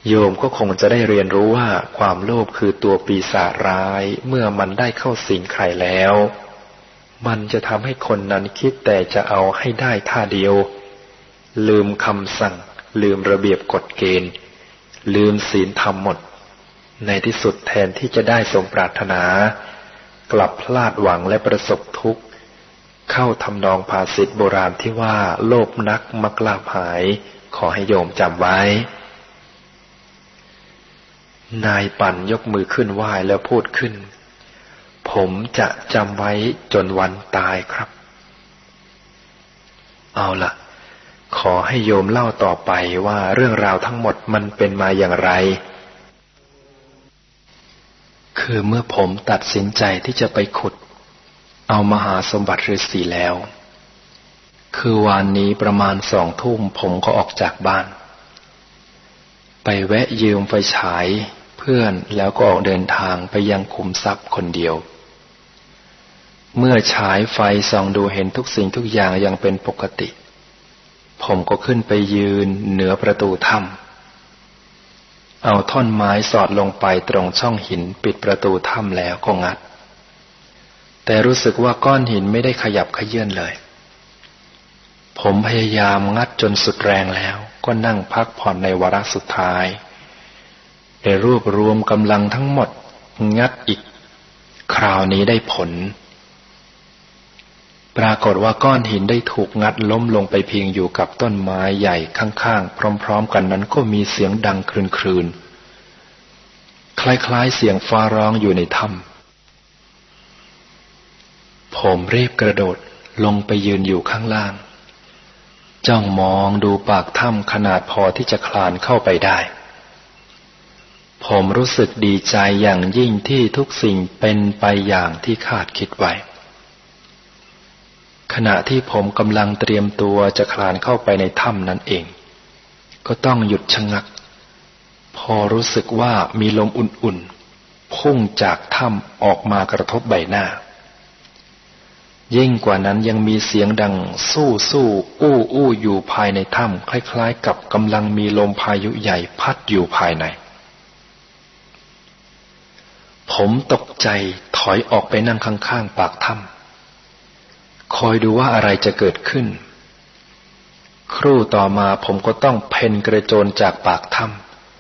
Speaker 1: โยมก็คงจะได้เรียนรู้ว่าความโลภคือตัวปีศาจร้าย เมื่อมันได้เข้าสิงใครแล้ว มันจะทำให้คนนั้นคิดแต่จะเอาให้ได้ท่าเดียว ลืมคำสั่ง ลืมระเบียบกฎเกณฑ์ ลืมศีลธรรมหมด ในที่สุดแทนที่จะได้สมปรารถนา กลับพลาดหวังและประสบทุกข์ เข้าทำนองภาษิตโบราณที่ว่าโลภนักมักลาภหาย ขอให้โยมจำไว้ นายปั่นยกมือขึ้นไหว้แล้วพูดขึ้น ผมจะจำไว้จนวันตายครับ เอาละขอให้โยมเล่าต่อไปว่าเรื่องราวทั้งหมดมันเป็นมาอย่างไร คือเมื่อผมตัดสินใจที่จะไปขุด เอามหาสมบัติฤาษีแล้ว คือวานนี้ประมาณสองทุ่มผมก็ออกจากบ้าน ไปแวะยืมไฟฉายเพื่อนแล้วก็ออกเดินทางไปยังคุมทรัพย์คนเดียว เมื่อฉายไฟส่องดูเห็นทุกสิ่งทุกอย่างยังเป็นปกติ ผมก็ขึ้นไปยืนเหนือประตูถ้ำ เอาท่อนไม้สอดลงไปตรงช่องหินปิดประตูถ้ำแล้วก็งัด แต่รู้สึกว่าก้อนหินไม่ได้ขยับขยื่นเลย ผมพยายามงัดจนสุดแรงแล้ว ก็นั่งพักผ่อนในวาระสุดท้ายได้รวบรวมกำลังทั้งหมด งัดอีก คราวนี้ได้ผล ปรากฏว่าก้อนหินได้ถูกงัดล้มลงไปพิงอยู่กับต้นไม้ใหญ่ข้างๆ พร้อมๆ กันนั้นก็มีเสียงดังครืนๆ คล้ายๆ เสียงฟ้าร้องอยู่ในถ้ำผมรีบกระโดดลงไปยืนอยู่ข้างล่าง จ้องมองดูปากถ้ำขนาดพอที่จะคลานเข้าไปได้ ผมรู้สึกดีใจอย่างยิ่งที่ทุกสิ่งเป็นไปอย่างที่คาดคิดไว้ ขณะที่ผมกำลังเตรียมตัวจะคลานเข้าไปในถ้ำนั้นเอง ก็ต้องหยุดชะงัก พอรู้สึกว่ามีลมอุ่นๆ พุ่งจากถ้ำออกมากระทบใบหน้า ยิ่งกว่านั้นยังมีเสียงดังสู้สู้อู้อู้อยู่ภายในถ้ำคล้ายๆ กับกำลังมีลมพายุใหญ่พัดอยู่ภายใน ผมตกใจถอยออกไปนั่งข้างๆ ปากถ้ำ คอยดูว่าอะไรจะเกิดขึ้น ครู่ต่อมาผมก็ต้องเพนกระโจนจากปากถ้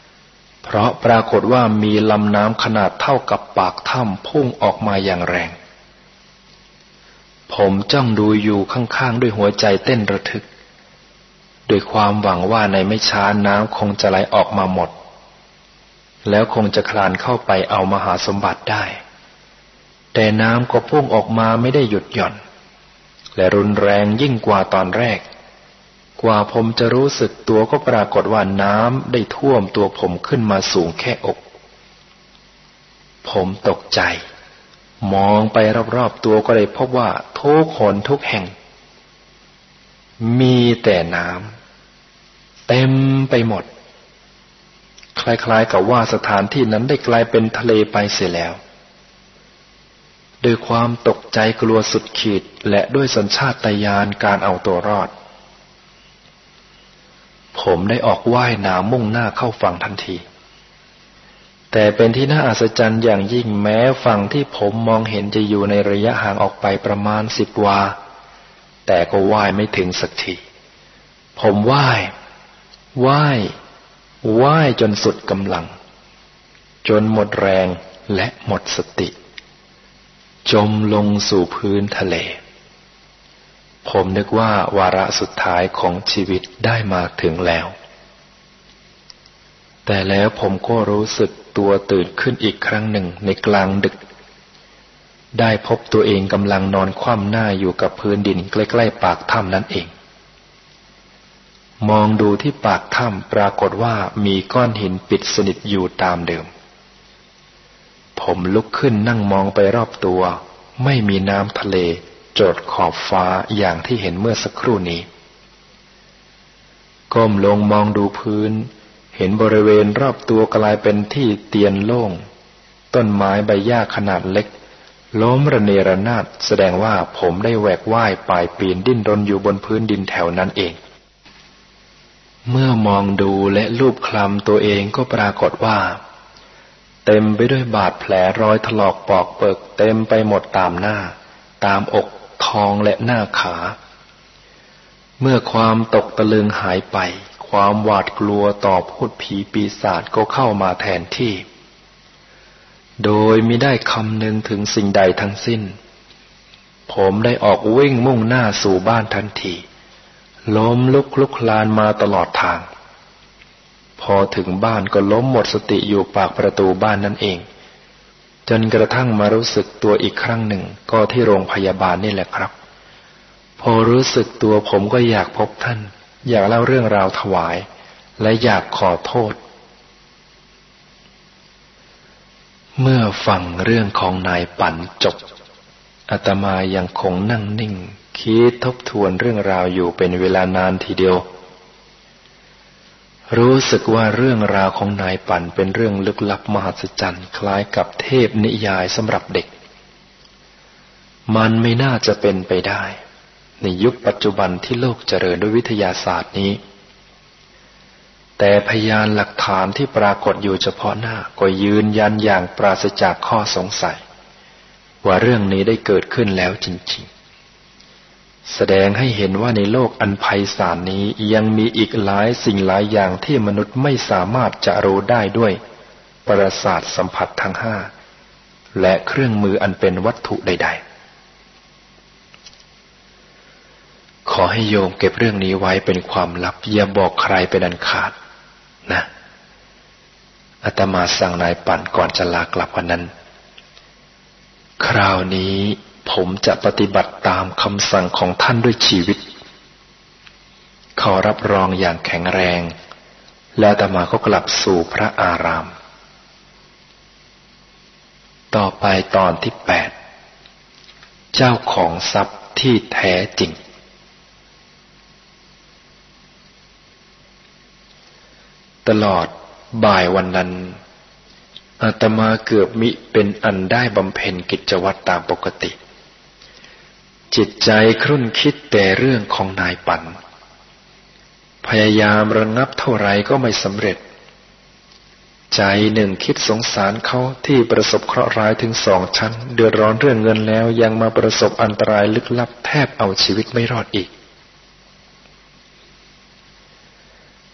Speaker 1: ำเพราะปรากฏว่ามีลำน้ำขนาดเท่ากับปากถ้ำพุ่งออกมาอย่างแรง ผมจ้องดูอยู่ข้างๆ ด้วยหัวใจเต้นระทึก ด้วยความหวังว่าในไม่ช้าน้ำคงจะไหลออกมาหมด แล้วคงจะคลานเข้าไปเอามหาสมบัติได้ แต่น้ำก็พุ่งออกมาไม่ได้หยุดหย่อน และรุนแรงยิ่งกว่าตอนแรก กว่าผมจะรู้สึกตัวก็ปรากฏว่าน้ำได้ท่วมตัวผมขึ้นมาสูงแค่อก ผมตกใจ มองไปรอบๆตัวก็เลยพบว่าทุกคนทุกแห่ง มีแต่น้ำเต็มไปหมด คล้ายๆกับว่าสถานที่นั้นได้กลายเป็นทะเลไปเสียแล้ว ด้วยความตกใจกลัวสุดขีดและด้วยสัญชาตญาณการเอาตัวรอด ผมได้ออกว่ายน้ำมุ่งหน้าเข้าฝั่งทันที แต่เป็นที่น่าอัศจรรย์อย่างยิ่งแม้ฝั่งที่ผมมองเห็นจะอยู่ในระยะห่างออกไปประมาณสิบวา แต่ก็ว่ายไม่ถึงสักที ผมว่าย ว่าย ว่ายจนสุดกำลัง จนหมดแรงและหมดสติ จมลงสู่พื้นทะเล ผมนึกว่าวาระสุดท้ายของชีวิตได้มาถึงแล้ว แต่แล้วผมก็รู้สึกตัวตื่นขึ้นอีกครั้งหนึ่งในกลางดึก ได้พบตัวเองกำลังนอนคว่ำหน้าอยู่กับพื้นดินใกล้ๆปากถ้ำนั่นเองมองดูที่ปากถ้ำปรากฏว่ามีก้อนหินปิดสนิทอยู่ตามเดิม ผมลุกขึ้นนั่งมองไปรอบตัว ไม่มีน้ำทะเล โจดขอบฟ้าอย่างที่เห็นเมื่อสักครู่นี้ ก้มลงมองดูพื้น เห็นบริเวณรอบตัวกลายเป็นที่เตียนโล่ง ต้นไม้ใบหญ้าขนาดเล็ก ล้มระเนระนาดแสดงว่าผมได้แหวกว่ายปลายปีนดิ้นรนอยู่บนพื้นดินแถวนั้นเองเมื่อมองดูและรูปคลำตัวเองก็ปรากฏว่า เต็มไปด้วยบาดแผลรอยถลอกปอกเปิกเต็มไปหมดตามหน้า ตามอกท้องและหน้าขา เมื่อความตกตะลึงหายไป ความหวาดกลัวต่อพูดผีปีศาจก็เข้ามาแทนที่ โดยมิได้คำนึงถึงสิ่งใดทั้งสิ้น ผมได้ออกวิ่งมุ่งหน้าสู่บ้านทันที ล้มลุกลุกลานมาตลอดทาง พอถึงบ้านก็ล้มหมดสติอยู่ปากประตูบ้านนั่นเอง จนกระทั่งมารู้สึกตัวอีกครั้งหนึ่งก็ที่โรงพยาบาลนี่แหละครับ พอรู้สึกตัวผมก็อยากพบท่าน อยากเล่าเรื่องราวถวาย และอยากขอโทษ เมื่อฟังเรื่องของนายปั่นจบอาตมายังคงนั่งนิ่ง คิดทบทวนเรื่องราวอยู่เป็นเวลานานทีเดียว รู้สึกว่าเรื่องราวของนายปั่นเป็นเรื่องลึกลับมหัศจรรย์คล้ายกับเทพนิยายสำหรับเด็ก มันไม่น่าจะเป็นไปได้ ในยุคปัจจุบันที่โลกเจริญด้วยวิทยาศาสตร์นี้ แต่พยานหลักฐานที่ปรากฏอยู่เฉพาะหน้าก็ยืนยันอย่างปราศจากข้อสงสัย ว่าเรื่องนี้ได้เกิดขึ้นแล้วจริงๆ แสดงให้เห็นว่าในโลกอันไพศาลนี้ยังมีอีกหลายสิ่งหลายอย่างที่มนุษย์ไม่สามารถจะรู้ได้ด้วย ประสาทสัมผัสทั้งห้า และเครื่องมืออันเป็นวัตถุใด ๆ ขอให้โยมเก็บเรื่องนี้ไว้เป็นความลับ อย่าบอกใครเป็นอันขาด นะอาตมาสั่งนายปั่นก่อนจะลากลับวันนั้น คราวนี้ ผมจะปฏิบัติตามคำสั่งของท่านด้วยชีวิต ขอรับรองอย่างแข็งแรง แล้วตมาก็กลับสู่พระอาราม ต่อไปตอนที่แปดเจ้าของทรัพย์ที่แท้จริง ตลอดบ่ายวันนั้นอาตมาเกือบมิเป็นอันได้บำเพ็ญกิจวัตรตามปกติ จิตใจครุ่นคิดแต่เรื่องของนายปัน พยายามระงับเท่าไรก็ไม่สำเร็จ ใจหนึ่งคิดสงสารเขาที่ประสบเคราะห์ร้ายถึงสองชั้น เดือดร้อนเรื่องเงินแล้วยังมาประสบอันตรายลึกลับแทบเอาชีวิตไม่รอดอีก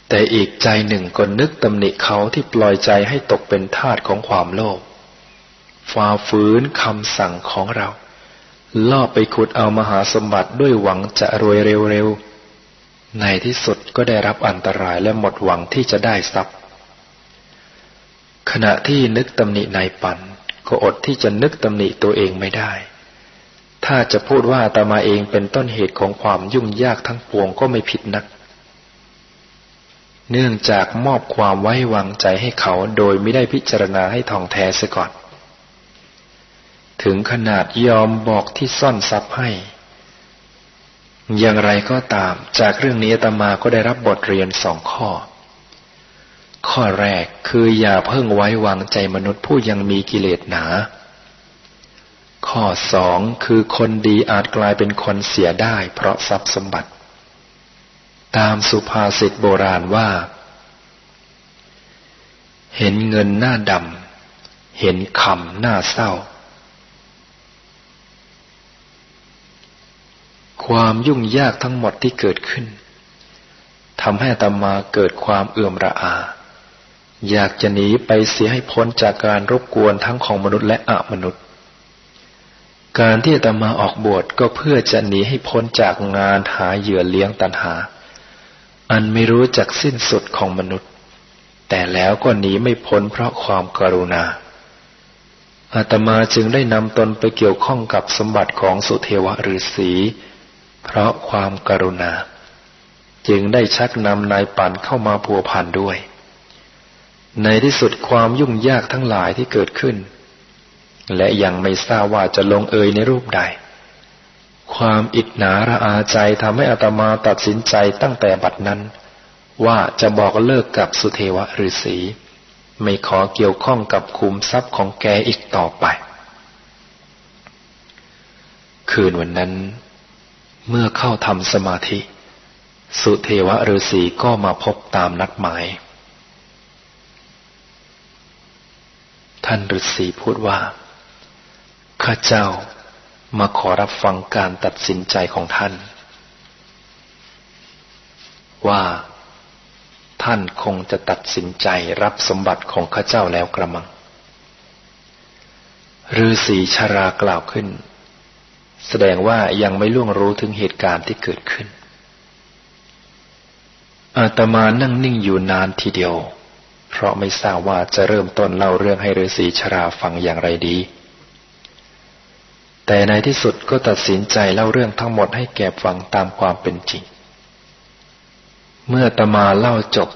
Speaker 1: แต่อีกใจหนึ่งก็นึกตำหนิเขาที่ปล่อยใจให้ตกเป็นทาสของความโลภฝ่าฝืนคำสั่งของเรา ล่อไปขุดเอามหาสมบัติด้วยหวังจะรวยเร็วๆ ในที่สุดก็ได้รับอันตรายและหมดหวังที่จะได้ทรัพย์ ขณะที่นึกตำหนินายปันก็อดที่จะนึกตำหนิตัวเองไม่ได้ ถ้าจะพูดว่าตามาเองเป็นต้นเหตุของความยุ่งยากทั้งปวงก็ไม่ผิดนัก เนื่องจากมอบความไว้วางใจให้เขาโดยไม่ได้พิจารณาให้ท่องแท้เสียก่อน ถึงขนาดยอมบอกที่ซ่อนทรัพย์ให้ อย่างไรก็ตาม จากเรื่องนี้ตมาก็ได้รับบทเรียนสองข้อ ข้อแรกคืออย่าเพิ่งไว้วางใจมนุษย์ผู้ยังมีกิเลสหนา ข้อสองคือคนดีอาจกลายเป็นคนเสียได้ เพราะทรัพย์สมบัติ ตามสุภาษิตโบราณว่า เห็นเงินหน้าดำเห็นคำหน้าเศร้า ความยุ่งยากทั้งหมดที่เกิดขึ้นทำให้ตมาเกิดความเอื่อมระอา อยากจะหนีไปเสียให้พ้นจากการรบกวนทั้งของมนุษย์และอมนุษย์ การที่ตมาออกบวชก็เพื่อจะหนีให้พ้นจากงานหาเหยื่อเลี้ยงตันหา อันไม่รู้จักสิ้นสุดของมนุษย์ แต่แล้วก็หนีไม่พ้นเพราะความกรุณาอาตมาจึงได้นำตนไปเกี่ยวข้องกับสมบัติของสุเทวะฤาษี เพราะความกรุณา จึงได้ชักนำนายปั่นเข้ามาพัวพันด้วย ในที่สุดความยุ่งยากทั้งหลายที่เกิดขึ้น และยังไม่ทราบว่าจะลงเอยในรูปใด ความอิจนาระอาใจทำให้อัตมาตัดสินใจตั้งแต่บัดนั้น ว่าจะบอกเลิกกับสุเทวะฤาษีไม่ขอเกี่ยวข้องกับคุมทรัพย์ของแกอีกต่อไป คืนวันนั้น เมื่อเข้าทำสมาธิ สุเทวะฤาษีก็มาพบตามนัดหมาย ท่านฤาษีพูดว่า ข้าเจ้ามาขอรับฟังการตัดสินใจของท่าน ว่า ท่านคงจะตัดสินใจรับสมบัติของข้าเจ้าแล้วกระมังฤาษีชารากล่าวขึ้น แสดงว่ายังไม่ล่วงรู้ถึงเหตุการณ์ที่เกิดขึ้น อาตมานั่งนิ่งอยู่นานทีเดียว เพราะไม่ทราบว่าจะเริ่มต้นเล่าเรื่องให้ฤาษีชราฟังอย่างไรดี แต่ในที่สุดก็ตัดสินใจเล่าเรื่องทั้งหมดให้แก่ฟังตามความเป็นจริง เมื่อตมาเล่าจบ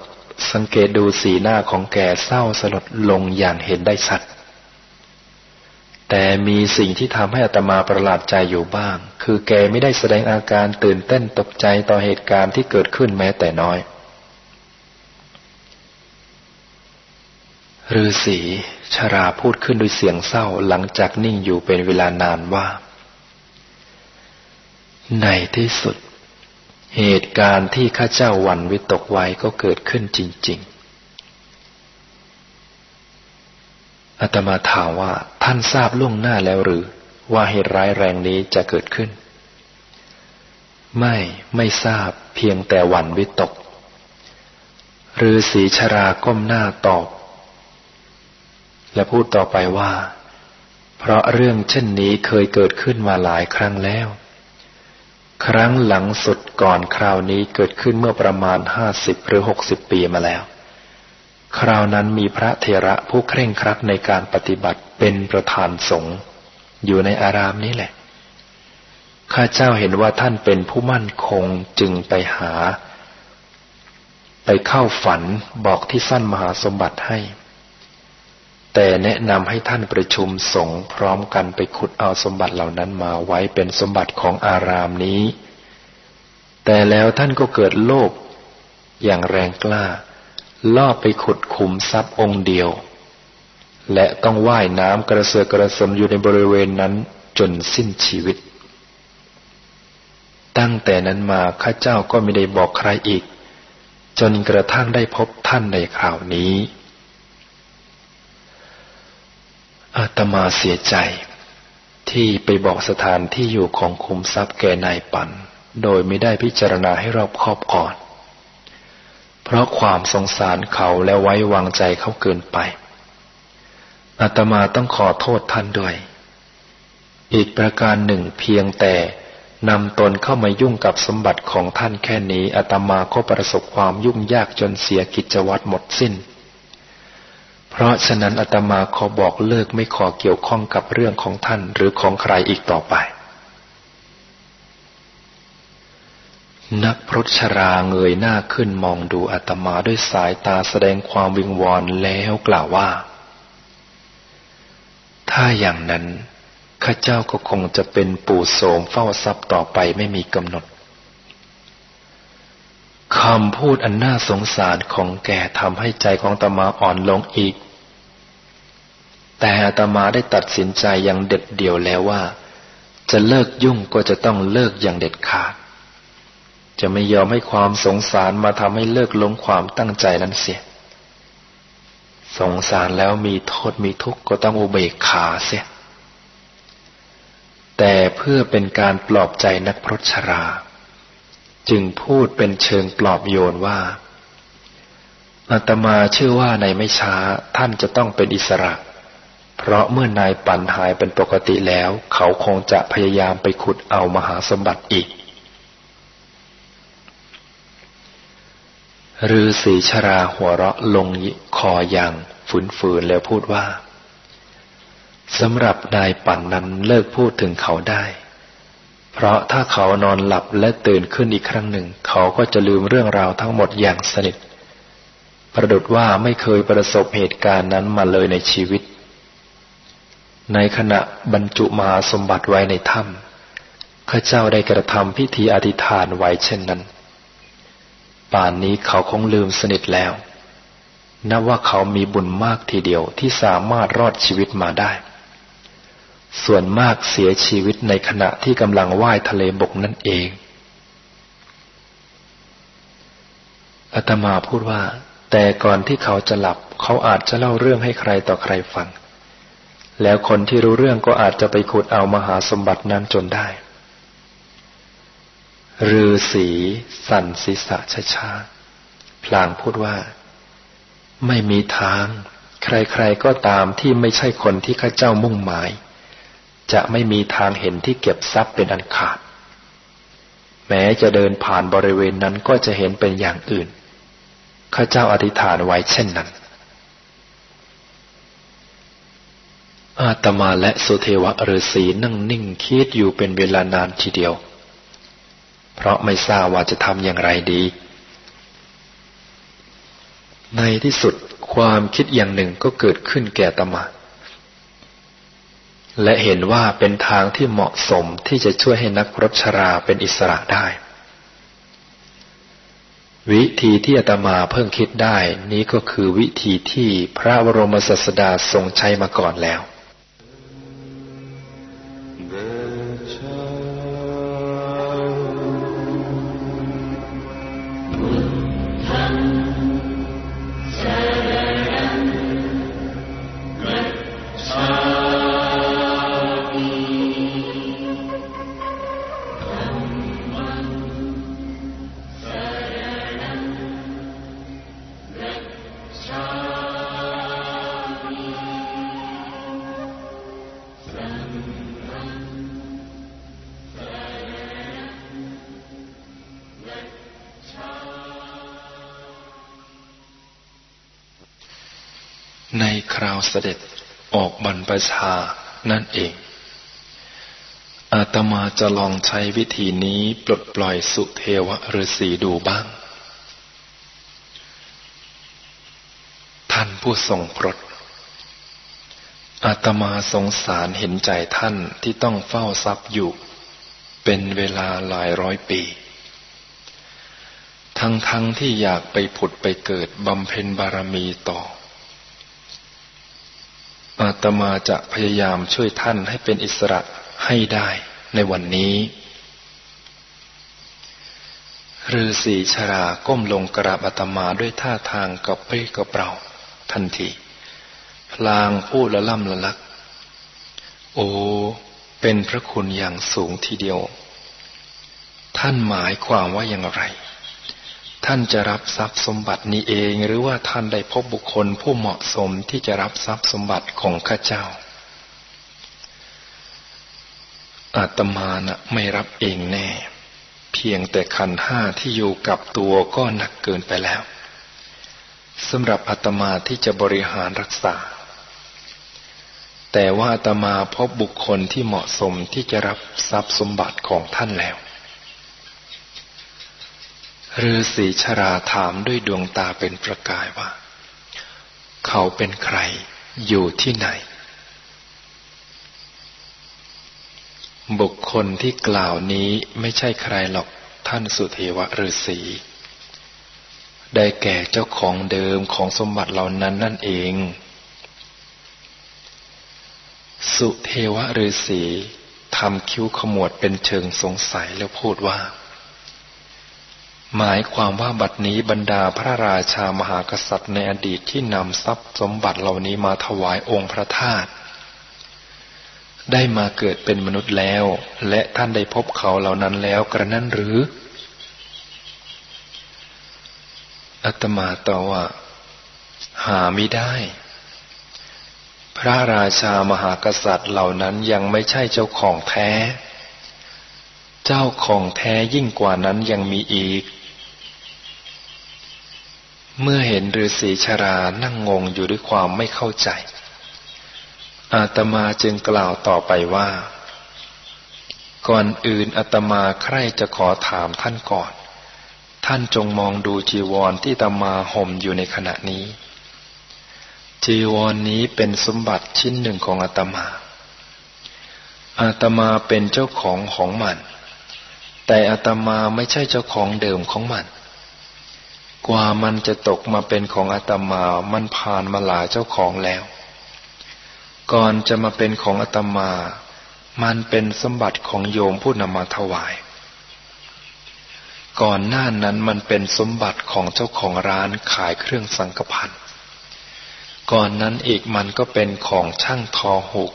Speaker 1: สังเกตดูสีหน้าของแกเศร้าสลดลงอย่างเห็นได้ชัด แต่มีสิ่งที่ทำให้อัตมาประหลาดใจอยู่บ้าง คือแกไม่ได้แสดงอาการตื่นเต้นตกใจต่อเหตุการณ์ที่เกิดขึ้นแม้แต่น้อยฤาษีชราพูดขึ้นด้วยเสียงเศร้าหลังจากนิ่งอยู่เป็นเวลานานว่า ในที่สุด เหตุการณ์ที่ข้าเจ้าหวั่นวิตกไว้ก็เกิดขึ้นจริง ๆ อาตมาถามว่าท่านทราบล่วงหน้าแล้วหรือ ว่าเหตุร้ายแรงนี้จะเกิดขึ้น ไม่ไม่ทราบเพียงแต่หวั่นวิตกฤาษีชราก้มหน้าตอบ และพูดต่อไปว่า เพราะเรื่องเช่นนี้เคยเกิดขึ้นมาหลายครั้งแล้ว ครั้งหลังสุดก่อนคราวนี้เกิดขึ้นเมื่อประมาณห้าสิบหรือหกสิบปีมาแล้ว คราวนั้นมีพระเทระผู้เคร่งครัดในการปฏิบัติเป็นประธานสงฆ์อยู่ในอารามนี้แหละ ข้าเจ้าเห็นว่าท่านเป็นผู้มั่นคงจึงไปหา ไปเข้าฝันบอกที่สั้นมหาสมบัติให้ แต่แนะนำให้ท่านประชุมสงฆ์พร้อมกันไปขุดเอาสมบัติเหล่านั้นมาไว้เป็นสมบัติของอารามนี้ แต่แล้วท่านก็เกิดโลภอย่างแรงกล้า ล่อไปขุดขุมทรัพย์องค์เดียว และต้องว่ายน้ำกระเสือกระสมอยู่ในบริเวณนั้นจนสิ้นชีวิต ตั้งแต่นั้นมาข้าเจ้าก็ไม่ได้บอกใครอีก จนกระทั่งได้พบท่านในคราวนี้ อาตมาเสียใจ ที่ไปบอกสถานที่อยู่ของคุมทรัพย์แก่นายปัน โดยไม่ได้พิจารณาให้รอบคอบก่อน เพราะความสงสารเขาและไว้วางใจเขาเกินไปอาตมาต้องขอโทษท่านด้วย อีกประการหนึ่งเพียงแต่นำตนเข้ามายุ่งกับสมบัติของท่านแค่นี้อาตมาก็ประสบความยุ่งยากจนเสียกิจวัตรหมดสิ้น เพราะฉะนั้นอาตมาขอบอกเลิกไม่ขอเกี่ยวข้องกับเรื่องของท่านหรือของใครอีกต่อไป นักพรตชราเงยหน้าขึ้นมองดูอาตมาด้วยสายตาแสดงความวิงวอนแล้วกล่าวว่า ถ้าอย่างนั้น ข้าเจ้าก็คงจะเป็นปู่โสมเฝ้าทรัพย์ต่อไปไม่มีกำหนดคำพูดอันน่าสงสารของแกทำให้ใจของตมาอ่อนลงอีก แต่อาตมาได้ตัดสินใจอย่างเด็ดเดี่ยวแล้วว่า จะเลิกยุ่งก็จะต้องเลิกอย่างเด็ดขาด จะไม่ยอมให้ความสงสารมาทำให้เลิกลงความตั้งใจนั้นเสีย สงสารแล้วมีโทษมีทุกข์ก็ต้องอุเบกขาเสีย แต่เพื่อเป็นการปลอบใจนักพรตชรา จึงพูดเป็นเชิงปลอบโยนว่าอาตมาเชื่อว่าในไม่ช้าท่านจะต้องเป็นอิสระ เพราะเมื่อนายปั่นหายเป็นปกติแล้ว เขาคงจะพยายามไปขุดเอามหาสมบัติอีก ฤาษีชราหัวเราะลงคออย่างฝืนๆแล้วพูดว่าสำหรับนายปั่นนั้นเลิกพูดถึงเขาได้ เพราะถ้าเขานอนหลับและตื่นขึ้นอีกครั้งหนึ่ง เขาก็จะลืมเรื่องราวทั้งหมดอย่างสนิท ประดุดว่าไม่เคยประสบเหตุการณ์นั้นมาเลยในชีวิต ในขณะบรรจุมหาสมบัติไว้ในถ้ำข้าเจ้าได้กระทำพิธีอธิษฐานไว้เช่นนั้น ป่านนี้เขาคงลืมสนิทแล้วนับว่าเขามีบุญมากทีเดียวที่สามารถรอดชีวิตมาได้ ส่วนมากเสียชีวิตในขณะที่กำลังว่ายทะเลบกนั่นเอง อาตมาพูดว่า แต่ก่อนที่เขาจะหลับ เขาอาจจะเล่าเรื่องให้ใครต่อใครฟัง แล้วคนที่รู้เรื่องก็อาจจะไปขุดเอามหาสมบัตินั้นจนได้ ฤาษีสั่นศีรษะช้าๆพลางพูดว่า ไม่มีทาง ใครๆก็ตามที่ไม่ใช่คนที่ข้าเจ้ามุ่งหมาย จะไม่มีทางเห็นที่เก็บทรัพย์เป็นอันขาด แม้จะเดินผ่านบริเวณนั้นก็จะเห็นเป็นอย่างอื่น ข้าเจ้าอธิษฐานไว้เช่นนั้น อาตมาและสุเทวะฤาษีนั่งนิ่งคิดอยู่เป็นเวลานานทีเดียว เพราะไม่ทราบว่าจะทำอย่างไรดี ในที่สุดความคิดอย่างหนึ่งก็เกิดขึ้นแก่ตมา และเห็นว่าเป็นทางที่เหมาะสมที่จะช่วยให้นักรบชราเป็นอิสระได้ วิธีที่อาตมาเพิ่งคิดได้นี้ก็คือวิธีที่พระบรมศาสดาทรงใช้มาก่อนแล้ว อกบรรพชานั่นเอง อาตมาจะลองใช้วิธีนี้ปลดปล่อยสุเทวฤาษีดูบ้าง ท่านผู้ทรงพรตอาตมาสงสารเห็นใจท่านที่ต้องเฝ้าทรัพย์อยู่ เป็นเวลาหลายร้อยปี ทั้งทั้งที่อยากไปผุดไปเกิดบำเพ็ญบารมีต่อ ตมาจะพยายามช่วยท่านให้เป็นอิสระให้ได้ในวันนี้ฤาษีชราก้มลงกราบอาตมาด้วยท่าทางกับปรี้กระเปร่าทันทีพลางพูดละล่ำละลัก โอ้เป็นพระคุณอย่างสูงทีเดียว ท่านหมายความว่าอย่างไร ท่านจะรับทรัพย์สมบัตินี้เอง หรือว่าท่านได้พบบุคคลผู้เหมาะสมที่จะรับทรัพย์สมบัติของข้าเจ้า อาตมานะไม่รับเองแน่ เพียงแต่ขันห้าที่อยู่กับตัวก็หนักเกินไปแล้วสำหรับอาตมาที่จะบริหารรักษา แต่ว่าอาตมาพบบุคคลที่เหมาะสมที่จะรับทรัพย์สมบัติของท่านแล้ว ฤาษีชราถามด้วยดวงตาเป็นประกายว่า เขาเป็นใครอยู่ที่ไหน บุคคลที่กล่าวนี้ไม่ใช่ใครหรอกท่านสุเทวะฤาษีได้แก่เจ้าของเดิมของสมบัติเหล่านั้นนั่นเอง สุเทวะฤาษีทำคิ้วขมวดเป็นเชิงสงสัยแล้วพูดว่า หมายความว่าบัดนี้บรรดาพระราชามหากษัตริย์ในอดีตที่นำทรัพย์สมบัติเหล่านี้มาถวายองค์พระธาตุได้มาเกิดเป็นมนุษย์แล้ว และท่านได้พบเขาเหล่านั้นแล้วกระนั้นหรืออัตมาตอบว่า หาไม่ได้ พระราชามหากษัตริย์เหล่านั้นยังไม่ใช่เจ้าของแท้ เจ้าของแท้ยิ่งกว่านั้นยังมีอีก เมื่อเห็นฤาษีชรานั่งงงอยู่ด้วยความไม่เข้าใจ อาตมาจึงกล่าวต่อไปว่า ก่อนอื่นอาตมาใคร่จะขอถามท่านก่อน ท่านจงมองดูจีวรที่อาตมาห่มอยู่ในขณะนี้ จีวรนนี้เป็นสมบัติชิ้นหนึ่งของอาตมา อาตมาเป็นเจ้าของของมัน แต่อาตมาไม่ใช่เจ้าของเดิมของมัน กว่ามันจะตกมาเป็นของอาตมา มันผ่านมาหลายเจ้าของแล้ว ก่อนจะมาเป็นของอาตมา มันเป็นสมบัติของโยมผู้นำมาถวาย ก่อนหน้านั้นมันเป็นสมบัติของเจ้าของร้านขายเครื่องสังกพันก่อนนั้นอีกมันก็เป็นของช่างทอหุก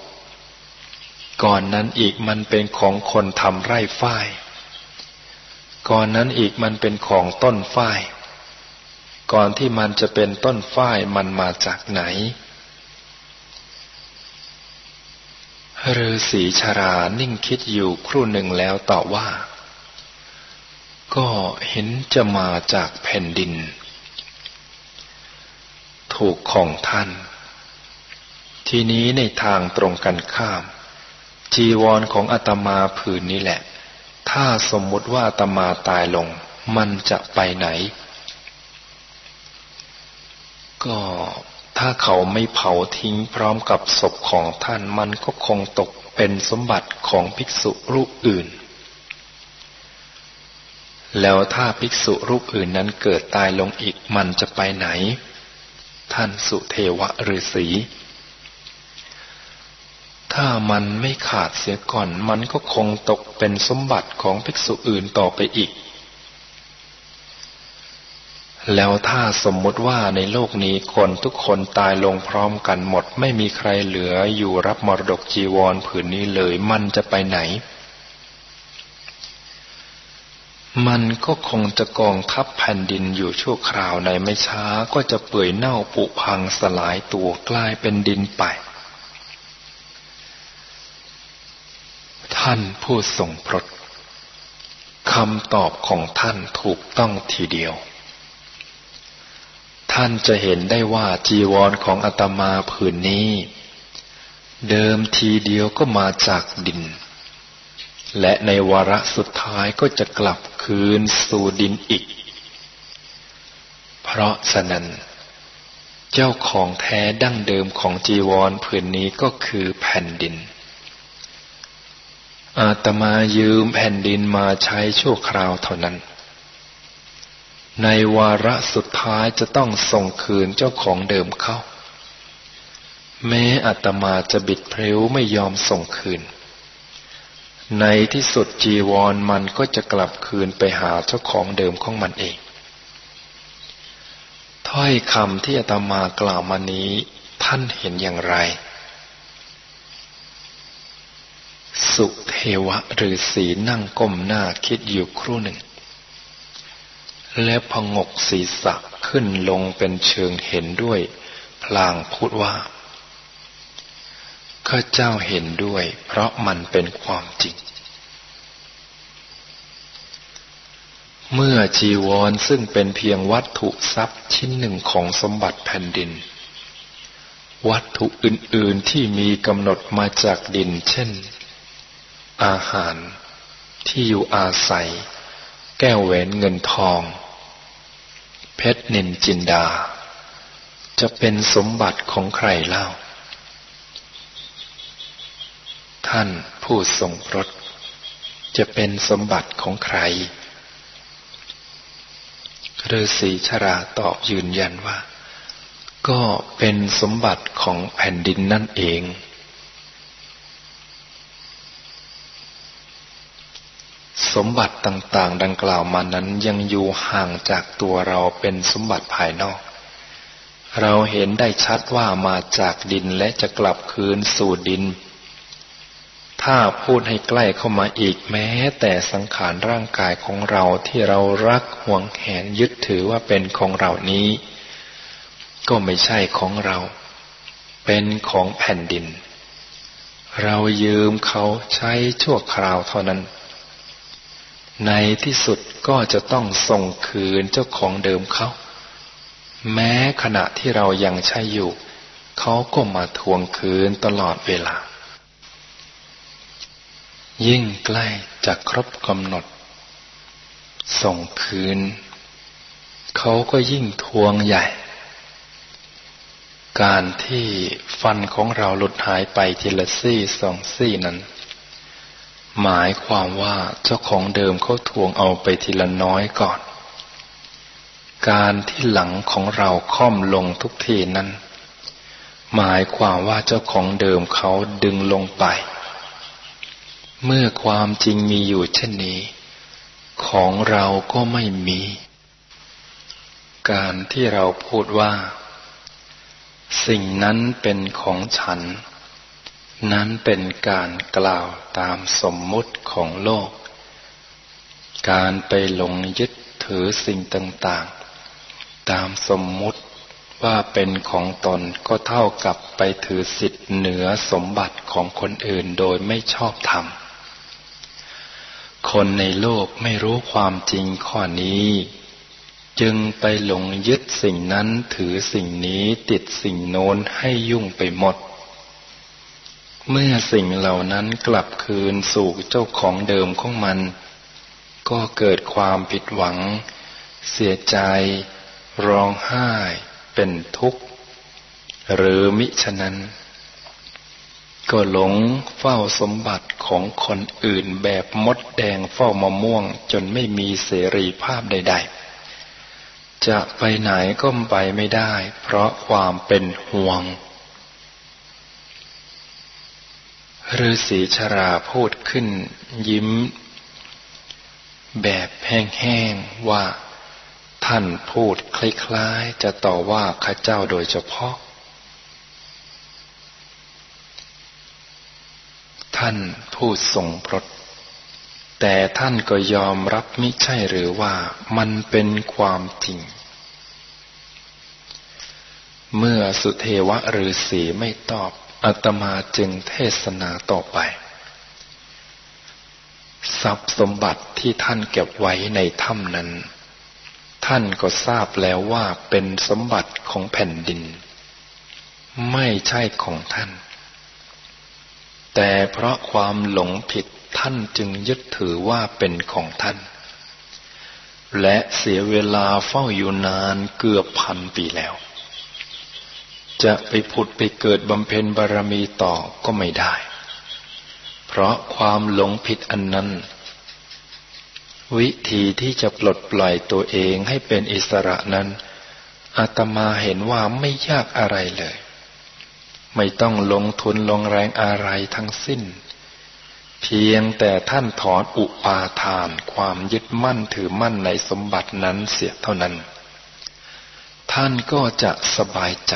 Speaker 1: ก่อนนั้นอีกมันเป็นของคนทำไร่ฝ้าย ก่อนนั้นอีกมันเป็นของต้นฝ้าย ก่อนที่มันจะเป็นต้นฝ้ายมันมาจากไหนฤาษีชารานิ่งคิดอยู่ครู่หนึ่งแล้วตอบว่า ก็เห็นจะมาจากแผ่นดิน ถูกของท่าน ทีนี้ในทางตรงกันข้าม จีวรของอาตมาผืนนี้แหละ ถ้าสมมุติว่าอาตมาตายลง มันจะไปไหน ก็ถ้าเขาไม่เผาทิ้งพร้อมกับศพของท่านมันก็คงตกเป็นสมบัติของภิกษุรูปอื่น แล้วถ้าภิกษุรูปอื่นนั้นเกิดตายลงอีกมันจะไปไหน ท่านสุเทวะฤาษีถ้ามันไม่ขาดเสียก่อนมันก็คงตกเป็นสมบัติของภิกษุอื่นต่อไปอีก แล้วถ้าสมมุติว่าในโลกนี้คนทุกคนตายลงพร้อมกันหมด ไม่มีใครเหลืออยู่รับมรดกจีวรผืนนี้เลยมันจะไปไหน มันก็คงจะกองทับแผ่นดินอยู่ชั่วคราวในไม่ช้าก็จะเปื่อยเน่าผุพังสลายตัวกลายเป็นดินไปท่านผู้ทรงพรตคำตอบของท่านถูกต้องทีเดียว ท่านจะเห็นได้ว่าจีวรของอาตมาผืนนี้ เดิมทีเดียวก็มาจากดิน และในวาระสุดท้ายก็จะกลับคืนสู่ดินอีก เพราะฉะนั้น เจ้าของแท้ดั้งเดิมของจีวรผืนนี้ก็คือแผ่นดิน อาตมายืมแผ่นดินมาใช้ชั่วคราวเท่านั้น ในวาระสุดท้ายจะต้องส่งคืนเจ้าของเดิมเข้าแม้อัตมาจะบิดเพลวไม่ยอมส่งคืน ในที่สุดจีวรมันก็จะกลับคืนไปหาเจ้าของเดิมของมันเอง ถ้อยคำที่อาตมากล่าวมานี้ท่านเห็นอย่างไร สุเทวะหรือสีนั่งก้มหน้าคิดอยู่ครู่หนึ่ง และพงกศีรษะขึ้นลงเป็นเชิงเห็นด้วย พลางพูดว่าข้าเจ้าเห็นด้วย เพราะมันเป็นความจริง เมื่อจีวรซึ่งเป็นเพียงวัตถุทรัพย์ชิ้นหนึ่งของสมบัติแผ่นดิน วัตถุอื่น ๆที่มีกำหนดมาจากดิน เช่น อาหาร ที่อยู่อาศัย แก้วแหวนเงินทอง เพชรนินจินดา จะเป็นสมบัติของใครเล่า ท่านผู้ทรงรถจะเป็นสมบัติของใครฤาษีชราตอบยืนยันว่า ก็เป็นสมบัติของแผ่นดินนั่นเอง สมบัติต่างๆ ดังกล่าวมานั้นยังอยู่ห่างจากตัวเราเป็นสมบัติภายนอก เราเห็นได้ชัดว่ามาจากดินและจะกลับคืนสู่ดิน ถ้าพูดให้ใกล้เข้ามาอีกแม้ แต่สังขารร่างกายของเราที่เรารักห่วงแหนยึดถือว่าเป็นของเรานี้ ก็ไม่ใช่ของเรา เป็นของแผ่นดิน เรายืมเขาใช้ชั่วคราวเท่านั้น ในที่สุดก็จะต้องส่งคืนเจ้าของเดิมเขาแม้ขณะที่เรายังใช้อยู่ เขาก็มาทวงคืนตลอดเวลา ยิ่งใกล้จะครบกำหนด ส่งคืน เขาก็ยิ่งทวงใหญ่ การที่ฟันของเราหลุดหายไปทีละซี่สองซี่นั้น หมายความว่าเจ้าของเดิมเขาทวงเอาไปทีละน้อยก่อน การที่หลังของเราค่อมลงทุกทีนั้น หมายความว่าเจ้าของเดิมเขาดึงลงไป เมื่อความจริงมีอยู่เช่นนี้ ของเราก็ไม่มี การที่เราพูดว่า สิ่งนั้นเป็นของฉัน นั้นเป็นการกล่าวตามสมมุติของโลก การไปหลงยึดถือสิ่งต่างๆ ตามสมมุติว่าเป็นของตนก็เท่ากับไปถือสิทธิ์เหนือสมบัติของคนอื่นโดยไม่ชอบธรรม คนในโลกไม่รู้ความจริงข้อนี้ จึงไปหลงยึดสิ่งนั้นถือสิ่งนี้ติดสิ่งโน้นให้ยุ่งไปหมด เมื่อสิ่งเหล่านั้นกลับคืนสู่เจ้าของเดิมของมัน ก็เกิดความผิดหวัง เสียใจ ร้องไห้ เป็นทุกข์ หรือมิฉะนั้น ก็หลงเฝ้าสมบัติของคนอื่นแบบมดแดงเฝ้ามะม่วงจนไม่มีเสรีภาพใด ๆ จะไปไหนก็ไปไม่ได้ เพราะความเป็นห่วง ฤาษีชราพูดขึ้น ยิ้ม แบบแห้งๆว่า ท่านพูดคล้ายๆ จะต่อว่าข้าเจ้าโดยเฉพาะ ท่านพูดทรงพรตแต่ท่านก็ยอมรับมิใช่หรือว่ามันเป็นความจริง เมื่อสุเทวะฤาษีไม่ตอบ อาตมาจึงเทศนาต่อไป ทรัพย์สมบัติที่ท่านเก็บไว้ในถ้ำนั้น ท่านก็ทราบแล้วว่าเป็นสมบัติของแผ่นดิน ไม่ใช่ของท่าน แต่เพราะความหลงผิดท่านจึงยึดถือว่าเป็นของท่าน และเสียเวลาเฝ้าอยู่นานเกือบพันปีแล้ว จะไปผุดไปเกิดบำเพ็ญบารมีต่อก็ไม่ได้ เพราะความหลงผิดอันนั้น วิธีที่จะปลดปล่อยตัวเองให้เป็นอิสระนั้นอาตมาเห็นว่าไม่ยากอะไรเลย ไม่ต้องลงทุนลงแรงอะไรทั้งสิ้น เพียงแต่ท่านถอนอุปาทาน ความยึดมั่นถือมั่นในสมบัตินั้นเสียเท่านั้น ท่านก็จะสบายใจ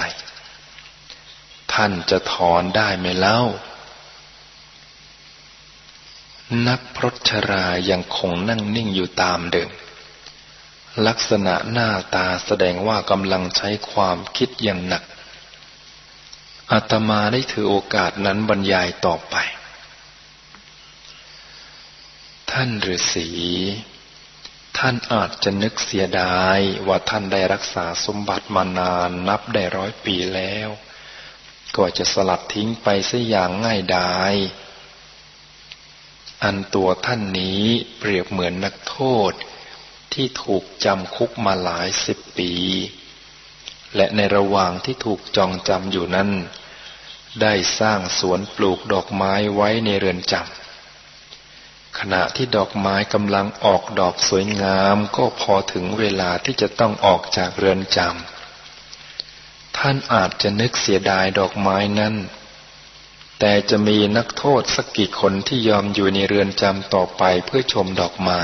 Speaker 1: ท่านจะถอนได้ไหมเล่า นักพรตชรายังคงนั่งนิ่งอยู่ตามเดิม ลักษณะหน้าตาแสดงว่ากำลังใช้ความคิดอย่างหนัก อาตมาได้ถือโอกาสนั้นบรรยายต่อไป ท่านฤาษีท่านอาจจะนึกเสียดายว่าท่านได้รักษาสมบัติมานานนับได้ร้อยปีแล้ว ก็จะสลัดทิ้งไปเสียอย่างง่ายดาย อันตัวท่านนี้เปรียบเหมือนนักโทษ ที่ถูกจำคุกมาหลายสิบปี และในระหว่างที่ถูกจองจำอยู่นั้น ได้สร้างสวนปลูกดอกไม้ไว้ในเรือนจำขณะที่ดอกไม้กำลังออกดอกสวยงามก็พอถึงเวลาที่จะต้องออกจากเรือนจำ ท่านอาจจะนึกเสียดายดอกไม้นั้น แต่จะมีนักโทษสักกี่คนที่ยอมอยู่ในเรือนจำต่อไปเพื่อชมดอกไม้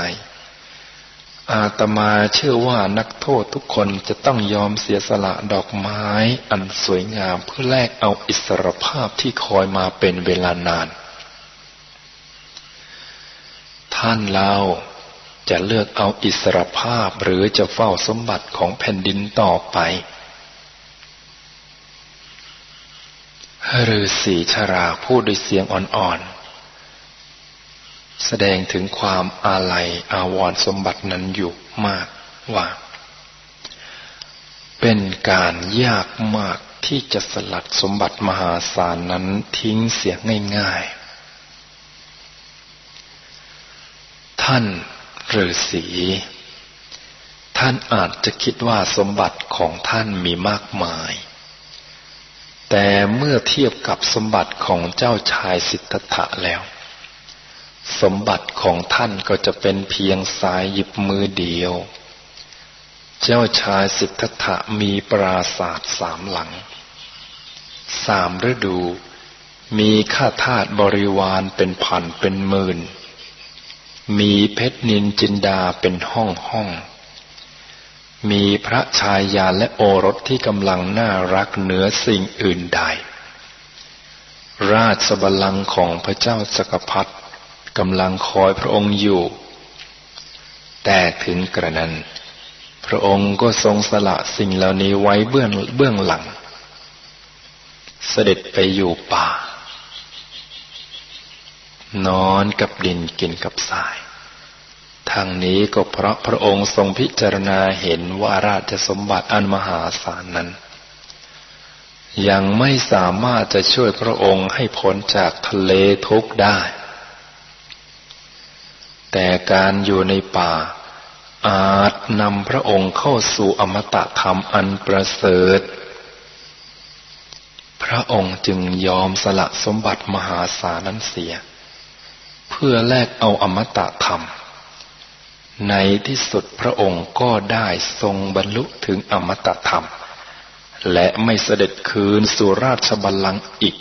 Speaker 1: อาตมาเชื่อว่านักโทษทุกคนจะต้องยอมเสียสละดอกไม้ อันสวยงามเพื่อแลกเอาอิสรภาพที่คอยมาเป็นเวลานาน ท่านเล่าจะเลือกเอาอิสรภาพหรือจะเฝ้าสมบัติของแผ่นดินต่อไป ฤาษีชราพูดด้วยเสียงอ่อนๆ แสดงถึงความอาลัยอาวรสมบัตินั้นอยู่มากว่า เป็นการยากมากที่จะสลัดสมบัติมหาศาลนั้นทิ้งเสียง่ายๆ ท่านฤาษีท่านอาจจะคิดว่าสมบัติของท่านมีมากมาย แต่เมื่อเทียบกับสมบัติของเจ้าชายสิทธัตถะแล้ว สมบัติของท่านก็จะเป็นเพียงสายหยิบมือเดียว เจ้าชายสิทธัตถะมีปราศาสตร์สามหลัง สามฤดู มีข้าทาสบริวารเป็นพันเป็นหมื่น มีเพชรนินจินดาเป็นห้องห้อง มีพระชายาและโอรสที่กำลังน่ารักเหนือสิ่งอื่นใด ราชบัลลังก์ของพระเจ้าจักรพรรดิกำลังคอยพระองค์อยู่ แต่ถึงกระนั้น พระองค์ก็ทรงสละสิ่งเหล่านี้ไว้เบื้องเบื้องหลัง เสด็จไปอยู่ป่า นอนกับดินกินกับทราย ทางนี้ก็เพราะพระองค์ทรงพิจารณาเห็นว่าราชสมบัติอันมหาศาลนั้น ยังไม่สามารถจะช่วยพระองค์ให้พ้นจากทะเลทุกข์ได้ แต่การอยู่ในป่า อาจนำพระองค์เข้าสู่อมตะธรรมอันประเสริฐ พระองค์จึงยอมสละสมบัติมหาศาลนั้นเสีย เพื่อแลกเอาอมตะธรรม ในที่สุดพระองค์ก็ได้ทรงบรรลุถึงอมตะธรรม และไม่เสด็จคืนสู่ราชบัลลังก์อีก